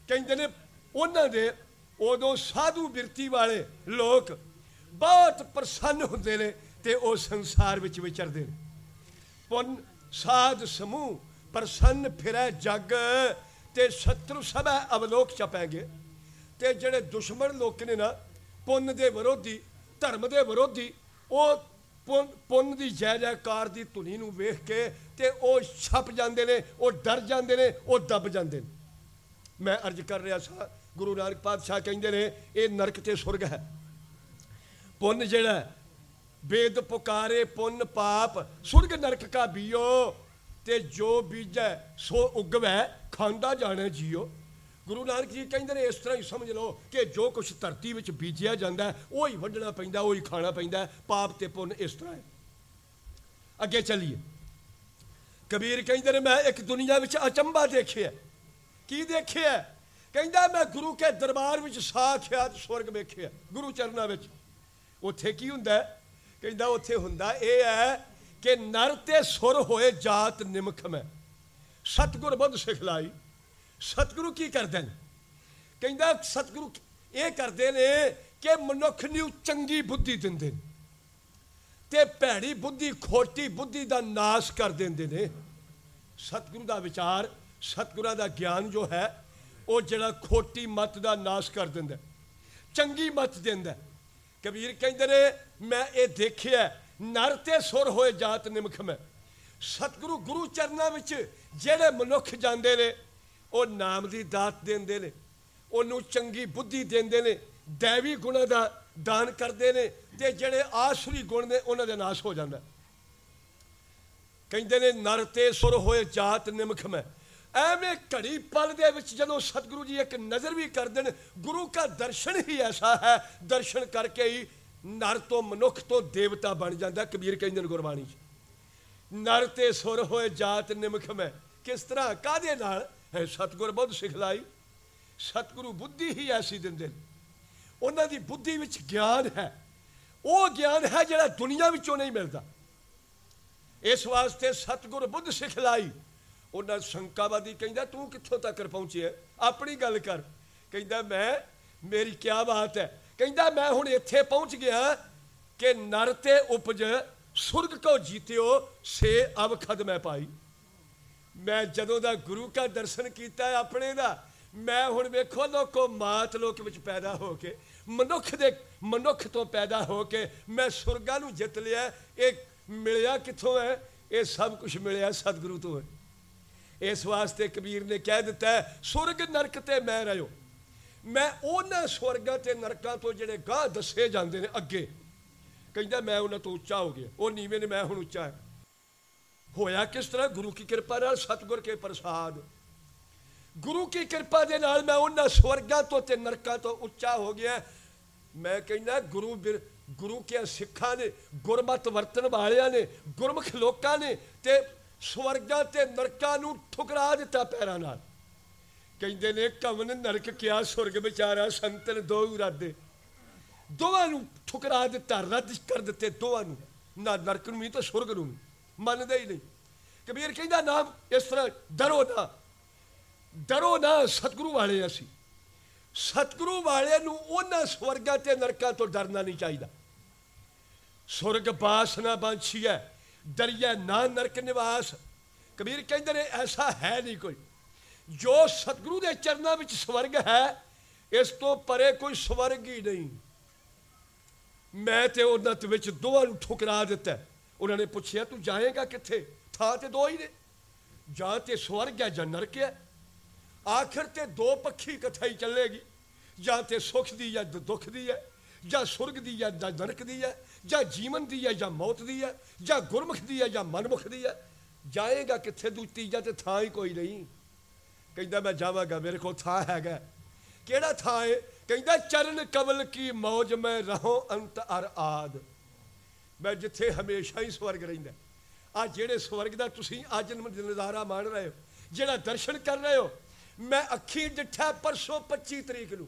ਕਹਿੰਦੇ ਨੇ, ਉਹਨਾਂ ਦੇ ਉਦੋਂ ਸਾਧੂ ਬਿਰਤੀ ਵਾਲੇ ਲੋਕ ਬਹੁਤ ਪ੍ਰਸੰਨ ਹੁੰਦੇ ਨੇ ਤੇ ਉਹ ਸੰਸਾਰ ਵਿੱਚ ਵਿਚਰਦੇ ਨੇ। ਪੁੰਨ, ਸਾਧ ਸਮੂਹ ਪ੍ਰਸੰਨ ਫਿਰੈ ਜਗ ਤੇ ਸ਼ਤਰੂ ਸਭੈ ਅਵਲੋਕ ਚਪੈਂਗੇ ਤੇ ਜਿਹੜੇ ਦੁਸ਼ਮਣ ਲੋਕ ਨੇ ਨਾ, ਪੁੰਨ ਦੇ ਵਿਰੋਧੀ, ਧਰਮ ਦੇ ਵਿਰੋਧੀ ਉਹ ਪੁੰਨ- ਦੀ ਜੈ ਜੈਕਾਰ ਦੀ ਧੁਨੀ ਨੂੰ ਵੇਖ ਕੇ ਤੇ ਉਹ ਛਪ ਜਾਂਦੇ ਨੇ ਉਹ ਡਰ ਜਾਂਦੇ ਨੇ ਉਹ ਦਬ ਜਾਂਦੇ ਨੇ। ਮੈਂ ਅਰਜ਼ ਕਰ ਰਿਹਾ ਸਾਂ ਗੁਰੂ ਨਾਨਕ ਪਾਤਸ਼ਾਹ ਕਹਿੰਦੇ ਨੇ ਇਹ ਨਰਕ ਤੇ ਸੁਰਗ ਹੈ। ਪੁੰਨ ਜਿਹੜਾ ਹੈ, ਵੇਦ ਪੁਕਾਰੇ ਪੁੰਨ ਪਾਪ ਸੁਰਗ ਨਰਕ ਕਾ ਬੀਓ ਤੇ ਜੋ ਬੀਜੈ ਸੋ ਉਗਵੈ ਖਾਂਦਾ ਜਾਣਾ ਜੀਓ। ਗੁਰੂ ਨਾਨਕ ਜੀ ਕਹਿੰਦੇ ਨੇ ਇਸ ਤਰ੍ਹਾਂ ਹੀ ਸਮਝ ਲਓ ਕਿ ਜੋ ਕੁਝ ਧਰਤੀ ਵਿੱਚ ਬੀਜਿਆ ਜਾਂਦਾ ਹੈ, ਉਹ ਹੀ ਵੱਢਣਾ ਪੈਂਦਾ ਉਹ ਹੀ ਖਾਣਾ ਪੈਂਦਾ ਪਾਪ ਤੇ ਪੁੰਨ ਇਸ ਤਰ੍ਹਾਂ ਹੈ। ਅੱਗੇ ਚੱਲੀਏ। ਕਬੀਰ ਕਹਿੰਦੇ ਨੇ ਮੈਂ ਇੱਕ ਦੁਨੀਆ ਵਿੱਚ ਅਚੰਭਾ ਦੇਖਿਆ ਕੀ ਦੇਖਿਆ ਕਹਿੰਦਾ ਮੈਂ ਗੁਰੂ ਕੇ ਦਰਬਾਰ ਵਿੱਚ ਸਾਖਿਆਤ ਸਵਰਗ ਵੇਖਿਆ ਗੁਰੂ ਚਰਨਾਂ ਵਿੱਚ। ਉੱਥੇ ਕੀ ਹੁੰਦਾ ਕਹਿੰਦਾ ਉੱਥੇ ਹੁੰਦਾ ਇਹ ਹੈ ਕਿ ਨਰ ਤੇ ਸੁਰ ਹੋਏ ਜਾਤ ਨਿਮਖ ਮੈਂ। ਸਤਿਗੁਰ ਬੁੱਧ ਸਿਖਲਾਈ। ਸਤਿਗੁਰੂ ਕੀ ਕਰਦੇ ਨੇ? ਕਹਿੰਦਾ ਸਤਿਗੁਰੂ ਇਹ ਕਰਦੇ ਨੇ ਕਿ ਮਨੁੱਖ ਨੂੰ ਚੰਗੀ ਬੁੱਧੀ ਦਿੰਦੇ ਨੇ ਤੇ ਭੈੜੀ ਬੁੱਧੀ, ਖੋਟੀ ਬੁੱਧੀ ਦਾ ਨਾਸ਼ ਕਰ ਦਿੰਦੇ ਨੇ। ਸਤਿਗੁਰੂ ਦਾ ਵਿਚਾਰ, ਸਤਿਗੁਰਾਂ ਦਾ ਗਿਆਨ ਜੋ ਹੈ, ਉਹ ਜਿਹੜਾ ਖੋਟੀ ਮਤ ਦਾ ਨਾਸ਼ ਕਰ ਦਿੰਦਾ ਚੰਗੀ ਮਤ ਦਿੰਦਾ ਕਬੀਰ ਕਹਿੰਦੇ ਨੇ, ਮੈਂ ਇਹ ਦੇਖਿਆ ਨਰ ਤੇ ਸੁਰ ਹੋਏ ਜਾਤ ਨਿਮਖ ਮੈਂ। ਸਤਿਗੁਰੂ ਗੁਰੂ ਚਰਨਾਂ ਵਿੱਚ ਜਿਹੜੇ ਮਨੁੱਖ ਜਾਂਦੇ ਨੇ ਉਹ ਨਾਮ ਦੀ ਦਾਤ ਦਿੰਦੇ ਨੇ। ਉਹਨੂੰ ਚੰਗੀ ਬੁੱਧੀ ਦਿੰਦੇ ਨੇ। ਦੇਵੀ ਗੁਣਾਂ ਦਾ ਦਾਨ ਕਰਦੇ ਨੇ ਤੇ ਜਿਹੜੇ ਆਸਰੀ ਗੁਣ ਨੇ, ਉਹਨਾਂ ਦਾ ਨਾਸ਼ ਹੋ ਜਾਂਦਾ। ਕਹਿੰਦੇ ਨੇ, ਨਰ ਤੇ ਸੁਰ ਹੋਏ ਜਾਤ ਨਿਮਖ ਮੈਂ। ਐਵੇਂ ਘੜੀ ਪਲ ਦੇ ਵਿੱਚ ਜਦੋਂ ਸਤਿਗੁਰੂ ਜੀ ਇੱਕ ਨਜ਼ਰ ਵੀ ਕਰ ਦੇਣ ਗੁਰੂ ਦਾ ਦਰਸ਼ਨ ਹੀ ਐਸਾ ਹੈ, ਦਰਸ਼ਨ ਕਰਕੇ ਹੀ ਨਰ ਤੋਂ ਮਨੁੱਖ ਤੋਂ ਦੇਵਤਾ ਬਣ ਜਾਂਦਾ। ਕਬੀਰ ਕਹਿੰਦੇ ਨੇ ਗੁਰਬਾਣੀ 'ਚ, ਨਰ ਤੇ ਸੁਰ ਹੋਏ ਜਾਤ ਨਿਮਖ ਮੈਂ। ਕਿਸ ਤਰ੍ਹਾਂ? ਕਾਦੇ ਨਾਲ? ਹੈ, ਸਤਿਗੁਰ ਬੁੱਧ ਸਿਖਲਾਈ, ਸਤਿਗੁਰੂ ਬੁੱਧੀ ਹੀ ਐਸੀ ਦਿੰਦੇ ਨੇ। ਉਹਨਾਂ ਦੀ ਬੁੱਧੀ ਵਿੱਚ ਗਿਆਨ ਹੈ। ਉਹ ਗਿਆਨ ਹੈ ਜਿਹੜਾ ਦੁਨੀਆ ਵਿੱਚੋਂ ਨਹੀਂ ਮਿਲਦਾ। ਇਸ ਵਾਸਤੇ ਸਤਿਗੁਰ ਬੁੱਧ ਸਿਖਲਾਈ। ਉਹਨਾਂ ਸ਼ੰਕਾਵਾਦੀ ਕਹਿੰਦਾ, ਤੂੰ ਕਿੱਥੋਂ ਤੱਕ ਪਹੁੰਚਿਆ ਆਪਣੀ ਗੱਲ ਕਰ। ਕਹਿੰਦਾ, ਮੈਂ, ਮੇਰੀ ਕੀ ਬਾਤ ਹੈ? ਕਹਿੰਦਾ, ਮੈਂ ਹੁਣ ਇੱਥੇ ਪਹੁੰਚ ਗਿਆ ਕਿ ਨਰ ਤੇ ਉਪਜ, ਸੁਰਗ ਕੋ ਜੀਤਿਓ, ਸੇ ਅਵਖਦ ਮੈਂ ਪਾਈ। ਮੈਂ ਜਦੋਂ ਦਾ ਗੁਰੂ ਕਾ ਦਰਸ਼ਨ ਕੀਤਾ ਆਪਣੇ ਦਾ, ਮੈਂ ਹੁਣ ਵੇਖੋ ਲੋਕੋ ਮਾਤ ਲੋਕ ਵਿੱਚ ਪੈਦਾ ਹੋ ਕੇ, ਮਨੁੱਖ ਦੇ, ਮਨੁੱਖ ਤੋਂ ਪੈਦਾ ਹੋ ਕੇ ਮੈਂ ਸੁਰਗਾਂ ਨੂੰ ਜਿੱਤ ਲਿਆ, ਇਹ ਮਿਲਿਆ ਕਿੱਥੋਂ ਹੈ? ਇਹ ਸਭ ਕੁਝ ਮਿਲਿਆ ਸਤਿਗੁਰੂ ਤੋਂ ਹੈ। ਇਸ ਵਾਸਤੇ ਕਬੀਰ ਨੇ ਕਹਿ ਦਿੱਤਾ ਸੁਰਗ ਨਰਕ ਤੇ ਮੈਂ ਰਹਿਓ। ਮੈਂ ਉਹਨਾਂ ਸਵਰਗਾਂ ਤੇ ਨਰਕਾਂ ਤੋਂ ਜਿਹੜੇ ਗਾਹ ਦੱਸੇ ਜਾਂਦੇ ਨੇ ਅੱਗੇ, ਕਹਿੰਦਾ ਮੈਂ ਉਹਨਾਂ ਤੋਂ ਉੱਚਾ ਹੋ ਗਿਆ, ਉਹ ਨੀਵੇਂ ਨੇ, ਮੈਂ ਹੁਣ ਉੱਚਾ ਹੈ। ਹੋਇਆ ਕਿਸ ਤਰ੍ਹਾਂ? ਗੁਰੂ ਕੀ ਕਿਰਪਾ ਨਾਲ ਸਤਿਗੁਰ ਕੇ ਪ੍ਰਸਾਦ। ਗੁਰੂ ਕੀ ਕਿਰਪਾ ਦੇ ਨਾਲ ਮੈਂ ਉਹਨਾਂ ਸਵਰਗਾਂ ਤੋਂ ਤੇ ਨਰਕਾਂ ਤੋਂ ਉੱਚਾ ਹੋ ਗਿਆ। ਮੈਂ ਕਹਿੰਦਾ, ਗੁਰੂ ਬਿਰ- ਗੁਰੂ ਕੇ ਸਿੱਖਾਂ ਨੇ, ਗੁਰਮਤ ਵਰਤਨ ਵਾਲਿਆਂ ਨੇ, ਗੁਰਮੁਖ ਲੋਕਾਂ ਨੇ ਤੇ ਸਵਰਗਾਂ ਤੇ ਨਰਕਾਂ ਨੂੰ ਠੁਕਰਾ ਦਿੱਤਾ ਪੈਰਾਂ ਨਾਲ। ਕਹਿੰਦੇ ਨੇ, ਕਵਨ ਨਰਕ ਕਿਆ ਸੁਰਗ ਵਿਚਾਰਾ, ਸੰਤਨ ਦੋ ਇਰਾਦੇ। ਦੋਵਾਂ ਨੂੰ ਠੁਕਰਾ ਦਿੱਤਾ, ਰੱਦ ਕਰ ਦਿੱਤੇ ਦੋਵਾਂ ਨੂੰ। ਨਾ ਨਰਕ ਨੂੰ ਵੀ ਤਾਂ ਸੁਰਗ ਨੂੰ। ਵੀ ਮੰਨਦੇ ਹੀ ਨਹੀਂ। ਕਬੀਰ ਕਹਿੰਦਾ, ਨਾ, ਇਸ ਤਰ੍ਹਾਂ ਡਰੋ ਨਾ। ਡਰੋ ਨਾ, ਸਤਿਗੁਰੂ ਵਾਲੇ ਅਸੀਂ। ਸਤਿਗੁਰੂ ਵਾਲੇ ਨੂੰ ਉਹਨਾਂ ਸਵਰਗਾਂ ਤੇ ਨਰਕਾਂ ਤੋਂ ਡਰਨਾ ਨਹੀਂ ਚਾਹੀਦਾ। ਸੁਰਗ ਬਾਸ ਨਾ ਬਾਂਛੀਐ ਦਰਿਆ ਨਾ ਨਰਕ ਨਿਵਾਸ। ਕਬੀਰ ਕਹਿੰਦੇ ਨੇ, ਐਸਾ ਹੈ ਨਹੀਂ ਕੋਈ। ਜੋ ਸਤਿਗੁਰੂ ਦੇ ਚਰਨਾਂ ਵਿੱਚ ਸਵਰਗ ਹੈ, ਇਸ ਤੋਂ ਪਰੇ ਕੋਈ ਸਵਰਗ ਹੀ ਨਹੀਂ। ਮੈਂ ਤੇ ਉਹਨਾਂ ਦੇ ਵਿੱਚ ਦੋਵਾਂ ਨੂੰ ਠੁਕਰਾ ਦਿੱਤਾ। ਉਹਨਾਂ ਨੇ ਪੁੱਛਿਆ, ਤੂੰ ਜਾਏਗਾ ਕਿੱਥੇ? ਥਾਂ ਤੇ ਦੋ ਹੀ ਨੇ। ਜਾਂ ਤੇ ਸਵਰਗ ਹੈ ਜਾਂ ਨਰਕ ਹੈ। ਆਖਰ ਤੇ ਦੋ ਪੱਖੀ ਇਕੱਠਾ ਹੀ ਚੱਲੇਗੀ। ਜਾਂ ਤੇ ਸੁਖ ਦੀ ਜਾਂ ਦੁੱਖ ਦੀ ਹੈ। ਜਾਂ ਸੁਰਗ ਦੀ ਹੈ ਜਾਂ ਨਰਕ ਦੀ ਹੈ। ਜਾਂ ਜੀਵਨ ਦੀ ਹੈ ਜਾਂ ਮੌਤ ਦੀ ਹੈ। ਜਾਂ ਗੁਰਮੁਖ ਦੀ ਹੈ ਜਾਂ ਮਨਮੁਖ ਦੀ ਹੈ। ਜਾਏਗਾ ਕਿੱਥੇ ਦੂ ਜਾਂ ਤੇ ਥਾਂ ਹੀ ਕੋਈ ਨਹੀਂ। ਕਹਿੰਦਾ, ਮੈਂ ਜਾਵਾਂਗਾ, ਮੇਰੇ ਕੋਲ ਥਾਂ ਹੈਗਾ ਕਿਹੜਾ ਥਾਂ ਹੈ ਕਹਿੰਦਾ, ਚਰਨ ਕਵਲ ਕੀ ਮੌਜ ਮੈਂ ਰਹੋ, ਅੰਤ ਅਰ ਆਦ। ਮੈਂ ਜਿੱਥੇ ਹਮੇਸ਼ਾ ਹੀ ਸਵਰਗ ਰਹਿੰਦਾ ਆ ਜਿਹੜੇ ਸਵਰਗ ਦਾ ਤੁਸੀਂ ਅੱਜ ਨਜ਼ਾਰਾ ਮਾਣ ਰਹੇ ਹੋ, ਜਿਹੜਾ ਦਰਸ਼ਨ ਕਰ ਰਹੇ ਹੋ, ਮੈਂ ਅੱਖੀ ਡਿੱਠਾ ਪਰਸੋਂ 25 ਤਰੀਕ ਨੂੰ।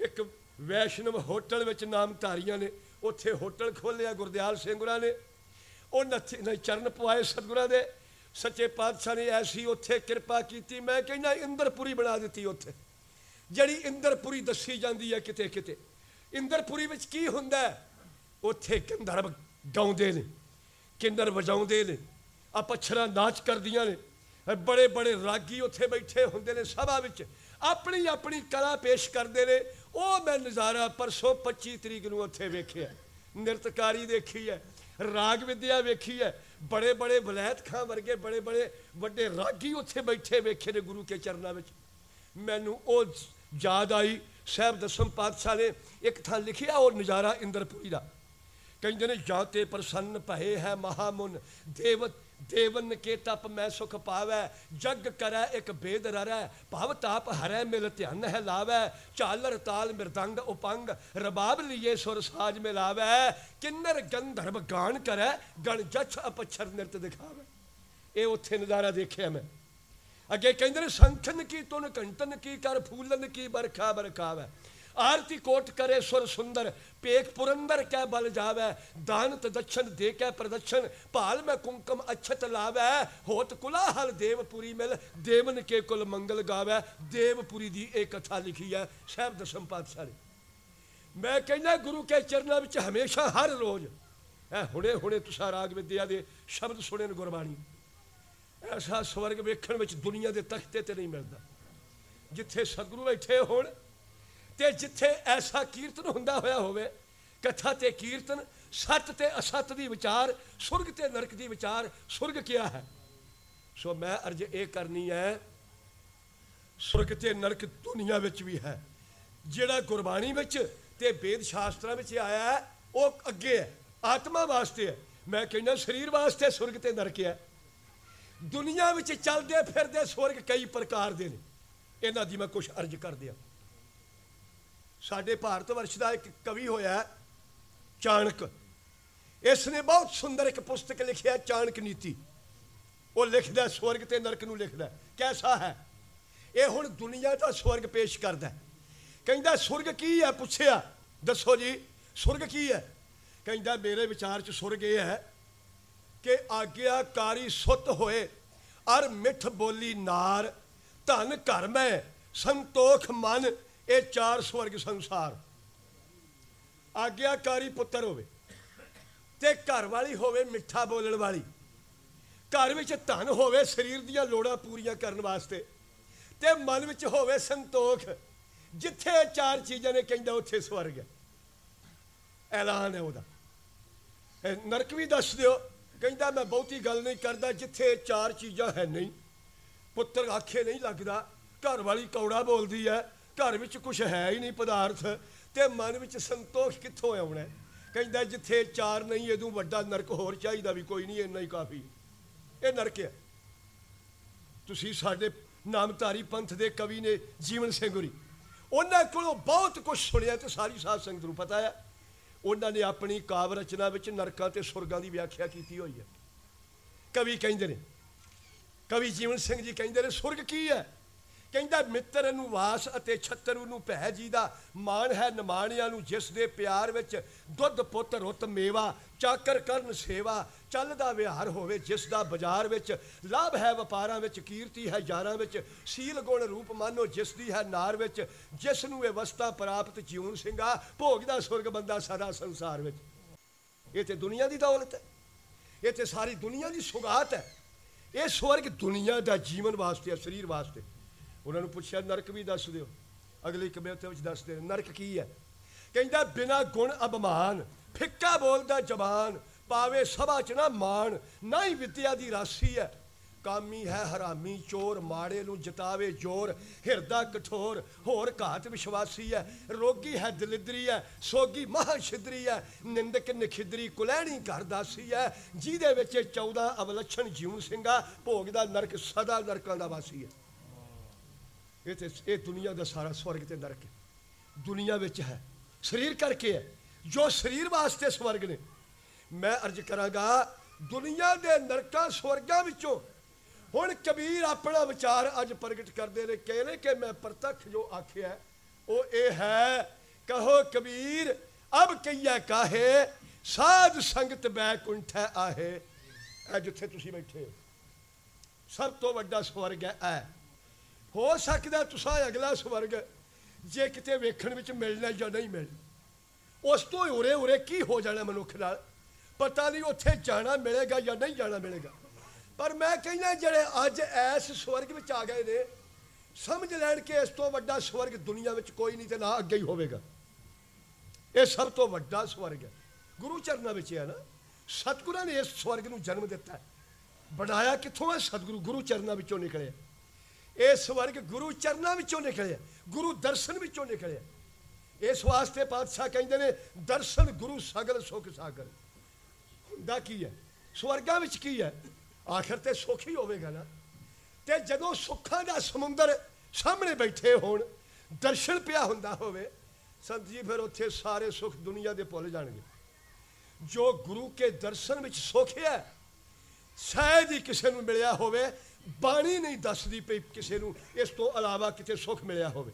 ਇੱਕ ਵੈਸ਼ਨਵ ਹੋਟਲ ਵਿੱਚ ਨਾਮ ਧਾਰੀਆਂ ਨੇ ਉੱਥੇ ਹੋਟਲ ਖੋਲਿਆ ਗੁਰਦਿਆਲ ਸਿੰਘ ਗੁਰਾਂ ਨੇ। ਉਹ ਨੱਥੇ ਚਰਨ ਪਵਾਏ ਸਤਿਗੁਰਾਂ ਦੇ। ਸੱਚੇ ਪਾਤਸ਼ਾਹ ਨੇ ਐਸੀ ਉੱਥੇ ਕਿਰਪਾ ਕੀਤੀ, ਮੈਂ ਕਹਿੰਦਾ ਇੰਦਰਪੁਰੀ ਬਣਾ ਦਿੱਤੀ ਉੱਥੇ। ਜਿਹੜੀ ਇੰਦਰਪੁਰੀ ਦੱਸੀ ਜਾਂਦੀ ਹੈ ਕਿਤੇ ਕਿਤੇ ਇੰਦਰਪੁਰੀ ਵਿੱਚ ਕੀ ਹੁੰਦਾ ਹੈ? ਉੱਥੇ ਗੰਧਰਵ ਗਾਉਂਦੇ ਨੇ ਕਿੰਨਰ ਵਜਾਉਂਦੇ ਨੇ। ਆ ਪੱਛਰਾਂ ਨਾਚ ਕਰਦੀਆਂ ਨੇ। ਬੜੇ ਬੜੇ ਰਾਗੀ ਉੱਥੇ ਬੈਠੇ ਹੁੰਦੇ ਨੇ ਸਭਾ ਵਿੱਚ। ਆਪਣੀ ਆਪਣੀ ਕਲਾ ਪੇਸ਼ ਕਰਦੇ ਨੇ। ਉਹ ਮੈਂ ਨਜ਼ਾਰਾ ਪਰਸੋਂ 25 ਤਰੀਕ ਨੂੰ ਉੱਥੇ ਵੇਖਿਆ। ਨਿਰਤਕਾਰੀ ਦੇਖੀ ਹੈ, ਰਾਗ ਵਿਦਿਆ ਵੇਖੀ ਹੈ। ਬੜੇ ਬੜੇ ਵਲੈਤ ਖਾਂ ਵਰਗੇ ਬੜੇ ਬੜੇ ਵੱਡੇ ਰਾਗੀ ਉੱਥੇ ਬੈਠੇ ਵੇਖੇ ਨੇ ਗੁਰੂ ਕੇ ਚਰਨਾਂ ਵਿੱਚ। ਮੈਨੂੰ ਉਹ ਯਾਦ ਆਈ, ਸਾਹਿਬ ਦਸਮ ਪਾਤਸ਼ਾਹ ਨੇ ਇੱਕ ਥਾਂ ਲਿਖਿਆ, ਉਹ ਨਜ਼ਾਰਾ ਇੰਦਰਪੁਰੀ ਦਾ। ਕਹਿੰਦੇ ਨੇ, ਜਾਂ ਤੇ ਪ੍ਰਸੰਨ ਭਏ ਹੈ ਮਹਾਮੁਨ ਦੇਵ ਦੇਵਨ ਕੇ ਤਪ ਮੈਂ ਸੁਖ ਪਾਵੈ, ਜਗ ਕਰੈ ਇੱਕ ਬੇਦ ਰਰੈ, ਭਵ ਤਾਪ ਹਰੈ ਮਿਲ ਧਿਆਨ ਹੈ ਲਾਵੈ ਚਾਲਰ ਤਾਲ ਮਿਰਦੰਗ ਉਪੰਗ, ਰਬਾਬ ਲਿਏ ਸੁਰ ਸਾਜ ਮਿਲਾਵੈ, ਕਿੰਨਰ ਗੰਧਰਵ ਗਾਣ ਕਰੈ, ਗਣ ਜਛ ਅਪਛਰ ਨਿਰਤ ਦਿਖਾਵੈ। ਇਹ ਉੱਥੇ ਨਜ਼ਾਰਾ ਦੇਖਿਆ ਮੈਂ। ਅੱਗੇ ਕਹਿੰਦੇ ਨੇ, ਸੰਖਨ ਕੀ ਤੁਨ ਘੰਟਨ ਕੀ ਕਰ, ਫੂਲਨ ਕੀ ਬਰਖਾ ਬਰਖਾਵੈ ਆਰਤੀ ਕੋਟ ਕਰੇ ਸੁਰ ਸੁੰਦਰ ਪੇਕ ਪੁਰੰਦਰ ਕੈ ਬਲ ਜਾਵੈ, ਦਾਨਤ ਦਛਨ ਦੇ ਕੈ ਪ੍ਰਦਛਨ, ਭਾਲ ਮੈਂ ਕੁੰਕਮ ਅਛਤ ਲਾਵੈ, ਹੋਤ ਕੁਲਾ ਹਲ ਦੇਵਪੁਰੀ ਮਿਲ, ਦੇਵਨ ਕੇ ਕੁਲ ਮੰਗਲ ਗਾਵੈ, ਦੇਵਪੁਰੀ ਦੀ ਇਹ ਕਥਾ ਲਿਖੀ ਹੈ, ਸਾਹਿਬ ਦਸਮ ਪਾਤਸ਼ਾਹ ਨੇ। ਮੈਂ ਕਹਿੰਦਾ, ਗੁਰੂ ਕੇ ਚਰਨਾਂ ਵਿੱਚ ਹਮੇਸ਼ਾ ਹਰ ਰੋਜ਼, ਐ ਹੁਣੇ ਹੁਣੇ ਤੁਸਾਂ ਰਾਗ ਵਿਦਿਆ ਦੇ ਸ਼ਬਦ ਸੁਣੇ ਨੇ ਗੁਰਬਾਣੀ। ਐਸਾ ਸਵਰਗ ਵੇਖਣ ਵਿੱਚ ਦੁਨੀਆ ਦੇ ਤਖਤੇ ਤੇ ਨਹੀਂ ਮਿਲਦਾ। ਜਿੱਥੇ ਸਤਿਗੁਰੂ ਬੈਠੇ ਹੋਣ ਤੇ ਜਿੱਥੇ ਐਸਾ ਕੀਰਤਨ ਹੁੰਦਾ ਹੋਇਆ ਹੋਵੇ, ਕਥਾ ਤੇ ਕੀਰਤਨ, ਸੱਚ ਤੇ ਅਸੱਤ ਦੀ ਵਿਚਾਰ, ਸੁਰਗ ਤੇ ਨਰਕ ਦੀ ਵਿਚਾਰ, ਸੁਰਗ ਕਿਆ ਹੈ? ਸੋ ਮੈਂ ਅਰਜ ਇਹ ਕਰਨੀ ਹੈ, ਸੁਰਗ ਤੇ ਨਰਕ ਦੁਨੀਆ ਵਿੱਚ ਵੀ ਹੈ। ਜਿਹੜਾ ਗੁਰਬਾਣੀ ਵਿੱਚ ਤੇ ਵੇਦ ਸ਼ਾਸਤਰਾਂ ਵਿੱਚ ਆਇਆ ਹੈ, ਉਹ ਅੱਗੇ ਹੈ, ਆਤਮਾ ਵਾਸਤੇ ਹੈ। ਮੈਂ ਕਹਿੰਦਾ ਸਰੀਰ ਵਾਸਤੇ ਸੁਰਗ ਤੇ ਨਰਕ ਹੈ। ਦੁਨੀਆ ਵਿੱਚ ਚੱਲਦੇ ਫਿਰਦੇ ਸੁਰਗ ਕਈ ਪ੍ਰਕਾਰ ਦੇ ਨੇ। ਇਹਨਾਂ ਦੀ ਮੈਂ ਕੁਝ ਅਰਜ ਕਰ ਦਿਆਂ ਸਾਡੇ ਭਾਰਤ ਵਰਸ਼ ਦਾ ਇੱਕ ਕਵੀ ਹੋਇਆ ਚਾਣਕ। ਇਸ ਨੇ ਬਹੁਤ ਸੁੰਦਰ ਇੱਕ ਪੁਸਤਕ ਲਿਖਿਆ ਚਾਣਕ ਨੀਤੀ। ਉਹ ਲਿਖਦਾ ਸਵਰਗ ਤੇ ਨਰਕ ਨੂੰ ਲਿਖਦਾ ਕੈਸਾ ਹੈ? ਇਹ ਹੁਣ ਦੁਨੀਆ ਦਾ ਸਵਰਗ ਪੇਸ਼ ਕਰਦਾ ਕਹਿੰਦਾ ਸੁਰਗ ਕੀ ਹੈ? ਪੁੱਛਿਆ। ਦੱਸੋ ਜੀ ਸੁਰਗ ਕੀ ਹੈ? ਕਹਿੰਦਾ, ਮੇਰੇ ਵਿਚਾਰ ਚ ਸੁਰਗ ਇਹ ਹੈ ਕਿ ਆਗਿਆਕਾਰੀ ਸੁੱਤ ਹੋਏ, ਅਰ ਮਿੱਠ ਬੋਲੀ ਨਾਰ, ਧਨ ਘਰ ਮੈਂ, ਸੰਤੋਖ ਮਨ ਇਹ ਚਾਰ ਸਵਰਗ ਸੰਸਾਰ। ਆਗਿਆਕਾਰੀ ਪੁੱਤਰ ਹੋਵੇ ਤੇ ਘਰ ਵਾਲੀ ਹੋਵੇ ਮਿੱਠਾ ਬੋਲਣ ਵਾਲੀ। ਘਰ ਵਿੱਚ ਧਨ ਹੋਵੇ ਸਰੀਰ ਦੀਆਂ ਲੋੜਾਂ ਪੂਰੀਆਂ ਕਰਨ ਵਾਸਤੇ। ਤੇ ਮਨ ਵਿੱਚ ਹੋਵੇ ਸੰਤੋਖ। ਜਿੱਥੇ ਇਹ ਚਾਰ ਚੀਜ਼ਾਂ ਨੇ ਕਹਿੰਦਾ ਉੱਥੇ ਸਵਰਗ ਹੈ। ਐਲਾਨ ਹੈ ਉਹਦਾ। ਨਰਕ ਵੀ ਦੱਸ ਦਿਓ। ਕਹਿੰਦਾ ਮੈਂ ਬਹੁਤੀ ਗੱਲ ਨਹੀਂ ਕਰਦਾ ਜਿੱਥੇ ਇਹ ਚਾਰ ਚੀਜ਼ਾਂ ਹੈ ਨਹੀਂ। ਪੁੱਤਰ ਆਖੇ ਨਹੀਂ ਲੱਗਦਾ। ਘਰ ਵਾਲੀ ਕੌੜਾ ਬੋਲਦੀ ਹੈ। ਘਰ ਵਿੱਚ ਕੁਝ ਹੈ ਹੀ ਨਹੀਂ ਪਦਾਰਥ ਤੇ ਮਨ ਵਿੱਚ ਸੰਤੋਸ਼ ਕਿੱਥੋਂ ਆਉਣਾ? ਕਹਿੰਦਾ ਜਿੱਥੇ ਚਾਰ ਨਹੀਂ, ਇਹਦੋਂ ਵੱਡਾ ਨਰਕ ਹੋਰ ਚਾਹੀਦਾ ਵੀ ਕੋਈ ਨਹੀਂ, ਇੰਨਾ ਹੀ ਕਾਫੀ। ਇਹ ਨਰਕ ਹੈ। ਤੁਸੀਂ ਸਾਡੇ ਨਾਮਧਾਰੀ ਪੰਥ ਦੇ ਕਵੀ ਨੇ ਜੀਵਨ ਸਿੰਘ ਗੁਰੀ ਉਹਨਾਂ ਕੋਲੋਂ ਬਹੁਤ ਕੁਝ ਸੁਣਿਆ ਤੇ ਸਾਰੀ ਸਾਧ ਸੰਗਤ ਨੂੰ ਪਤਾ ਹੈ। ਉਹਨਾਂ ਨੇ ਆਪਣੀ ਕਾਵ ਰਚਨਾ ਵਿੱਚ ਨਰਕਾਂ ਤੇ ਸੁਰਗਾਂ ਦੀ ਵਿਆਖਿਆ ਕੀਤੀ ਹੋਈ ਹੈ। ਕਵੀ ਕਹਿੰਦੇ ਨੇ, ਕਵੀ ਜੀਵਨ ਸਿੰਘ ਜੀ ਕਹਿੰਦੇ ਨੇ, ਸੁਰਗ ਕੀ ਹੈ? ਕਹਿੰਦਾ, ਮਿੱਤਰ ਨੂੰ ਵਾਸ ਅਤੇ ਛੱਤਰ ਨੂੰ ਭੈ ਜੀ ਦਾ ਮਾਣ ਹੈ ਨਮਾਣਿਆਂ ਨੂੰ ਜਿਸ ਦੇ ਪਿਆਰ ਵਿੱਚ ਦੁੱਧ ਪੁੱਤ ਰੁੱਤ ਮੇਵਾ, ਚਾਕਰ ਕਰਨ ਸੇਵਾ। ਚੱਲਦਾ ਵਿਹਾਰ ਹੋਵੇ ਜਿਸ ਦਾ ਬਾਜ਼ਾਰ ਵਿੱਚ। ਲਾਭ ਹੈ ਵਪਾਰਾਂ ਵਿੱਚ, ਕੀਰਤੀ ਹੈ ਯਾਰਾਂ ਵਿੱਚ। ਸੀਲ ਗੁਣ ਰੂਪ ਮਾਨੋ ਜਿਸ ਦੀ ਹੈ ਨਾਰ ਵਿੱਚ। ਜਿਸ ਨੂੰ ਇਹ ਵਸਤਾ ਪ੍ਰਾਪਤ ਜਿਉਣ ਸਿੰਘਾ ਭੋਗਦਾ ਸੁਰਗ ਬੰਦਾ ਸਦਾ ਸੰਸਾਰ ਵਿੱਚ। ਇਹ ਤੇ ਦੁਨੀਆ ਦੀ ਦੌਲਤ ਹੈ। ਇਹ ਤੇ ਸਾਰੀ ਦੁਨੀਆ ਦੀ ਸੁਗਾਤ ਹੈ। ਇਹ ਸਵਰਗ ਦੁਨੀਆ ਦਾ ਜੀਵਨ ਵਾਸਤੇ ਹੈ ਸਰੀਰ ਵਾਸਤੇ। ਉਹਨਾਂ ਨੂੰ ਪੁੱਛਿਆ, ਨਰਕ ਵੀ ਦੱਸ ਦਿਓ। ਅਗਲੀ ਕਬੀਰਤੇ ਵਿੱਚ ਦੱਸਦੇ ਨੇ ਨਰਕ ਕੀ ਹੈ? ਕਹਿੰਦਾ, ਬਿਨਾ ਗੁਣ ਅਭਮਾਨ ਫਿੱਕਾ ਬੋਲਦਾ ਜ਼ਬਾਨ ਪਾਵੇ ਸਭਾ ਚ ਨਾ ਮਾਣ, ਨਾ ਹੀ ਵਿਦਿਆ ਦੀ ਰਾਸੀ ਹੈ। ਕਾਮੀ ਹੈ ਹਰਾਮੀ, ਚੋਰ ਮਾੜੇ ਨੂੰ ਜਿਤਾਵੇ ਜੋਰ, ਹਿਰਦਾ ਕਠੋਰ, ਹੋਰ ਘਾਤ ਵਿਸ਼ਵਾਸੀ ਹੈ। ਰੋਗੀ ਹੈ ਦਲਿਦਰੀ ਹੈ, ਸੋਗੀ ਮਹਾ ਛਿਦਰੀ ਹੈ। ਨਿੰਦਕ ਨਖਿਦਰੀ ਕੁਲੈਣੀ ਘਰ ਦਾਸੀ ਹੈ। ਜਿਹਦੇ ਵਿੱਚ 14 ਅਵਲਛਣ ਜੀਵਨ ਸਿੰਘਾ ਭੋਗਦਾ ਨਰਕ ਸਦਾ ਨਰਕਾਂ ਦਾ ਵਾਸੀ ਹੈ। ਇਹ ਤੇ ਇਹ ਦੁਨੀਆ ਦਾ ਸਾਰਾ ਸਵਰਗ ਤੇ ਨਰਕ ਹੈ। ਦੁਨੀਆ ਵਿੱਚ ਹੈ। ਸਰੀਰ ਕਰਕੇ ਹੈ। ਜੋ ਸਰੀਰ ਵਾਸਤੇ ਸਵਰਗ ਨੇ। ਮੈਂ ਅਰਜ ਕਰਾਂਗਾ, ਦੁਨੀਆ ਦੇ ਨਰਕਾਂ ਸਵਰਗਾਂ ਵਿੱਚੋਂ ਹੁਣ ਕਬੀਰ ਆਪਣਾ ਵਿਚਾਰ ਅੱਜ ਪ੍ਰਗਟ ਕਰਦੇ ਨੇ। ਕਹਿੰਦੇ ਕਿ ਮੈਂ ਪ੍ਰਤੱਖ ਜੋ ਆਖਿਆ, ਉਹ ਇਹ ਹੈ, ਕਹੋ ਕਬੀਰ, ਅਬ ਕਈਆ ਕਾਹੇ, ਸਾਧ ਸੰਗਤ ਬੈਕੁੰਠ ਆਹੇ। ਇਹ ਜਿੱਥੇ ਤੁਸੀਂ ਬੈਠੇ ਹੋ। ਸਭ ਤੋਂ ਵੱਡਾ ਸਵਰਗ ਹੈ, ਇਹ। ਹੋ ਸਕਦਾ ਤੁਸੀਂ ਅਗਲਾ ਸਵਰਗ ਜੇ ਕਿਤੇ ਵੇਖਣ ਵਿੱਚ ਮਿਲਣਾ ਜਾਂ ਨਹੀਂ ਮਿਲਣਾ। ਉਸ ਤੋਂ ਉਰੇ ਉਰੇ ਕੀ ਹੋ ਜਾਣਾ ਮਨੁੱਖ ਨਾਲ? ਪਤਾ ਨਹੀਂ ਉੱਥੇ ਜਾਣਾ ਮਿਲੇਗਾ ਜਾਂ ਨਹੀਂ ਜਾਣਾ ਮਿਲੇਗਾ। ਪਰ ਮੈਂ ਕਹਿੰਦਾ ਜਿਹੜੇ ਅੱਜ ਐਸ ਸਵਰਗ ਵਿੱਚ ਆ ਗਏ ਨੇ, ਸਮਝ ਲੈਣ ਕਿ ਇਸ ਤੋਂ ਵੱਡਾ ਸਵਰਗ ਦੁਨੀਆ ਵਿੱਚ ਕੋਈ ਨਹੀਂ ਤੇ ਨਾ ਅੱਗੇ ਹੀ ਹੋਵੇਗਾ। ਇਹ ਸਭ ਤੋਂ ਵੱਡਾ ਸਵਰਗ ਹੈ। ਗੁਰੂ ਚਰਨਾਂ ਵਿੱਚ ਹੈ ਨਾ, ਸਤਿਗੁਰਾਂ ਨੇ ਇਸ ਸਵਰਗ ਨੂੰ ਜਨਮ ਦਿੱਤਾ ਬਣਾਇਆ ਕਿੱਥੋਂ ਹੈ? ਸਤਿਗੁਰੂ ਗੁਰੂ ਚਰਨਾਂ ਵਿੱਚੋਂ ਨਿਕਲਿਆ। ਇਹ ਸਵਰਗ ਗੁਰੂ ਚਰਨਾਂ ਵਿੱਚੋਂ ਨਿਕਲਿਆ ਗੁਰੂ ਦਰਸ਼ਨ ਵਿੱਚੋਂ ਨਿਕਲਿਆ ਇਸ ਵਾਸਤੇ ਪਾਤਸ਼ਾਹ ਕਹਿੰਦੇ ਨੇ, ਦਰਸ਼ਨ ਗੁਰੂ ਸਗਲ ਸੁਖ ਸਾਗਰ। ਹੁੰਦਾ ਕੀ ਹੈ? ਸਵਰਗਾਂ ਵਿੱਚ ਕੀ ਹੈ? ਆਖਰ ਤੇ ਸੁਖ ਹੀ ਹੋਵੇਗਾ ਨਾ। ਤੇ ਜਦੋਂ ਸੁੱਖਾਂ ਦਾ ਸਮੁੰਦਰ ਸਾਹਮਣੇ ਬੈਠੇ ਹੋਣ, ਦਰਸ਼ਨ ਪਿਆ ਹੁੰਦਾ ਹੋਵੇ, ਸੰਤ ਜੀ ਫਿਰ ਉੱਥੇ ਸਾਰੇ ਸੁੱਖ ਦੁਨੀਆ ਦੇ ਭੁੱਲ ਜਾਣਗੇ। ਜੋ ਗੁਰੂ ਕੇ ਦਰਸ਼ਨ ਵਿੱਚ ਸੁੱਖ ਹੈ ਸ਼ਾਇਦ ਹੀ ਕਿਸੇ ਨੂੰ ਮਿਲਿਆ ਹੋਵੇ ਬਾਣੀ ਨਹੀਂ ਦੱਸਦੀ ਪਈ ਕਿਸੇ ਨੂੰ, ਇਸ ਤੋਂ ਇਲਾਵਾ ਕਿਤੇ ਸੁੱਖ ਮਿਲਿਆ ਹੋਵੇ।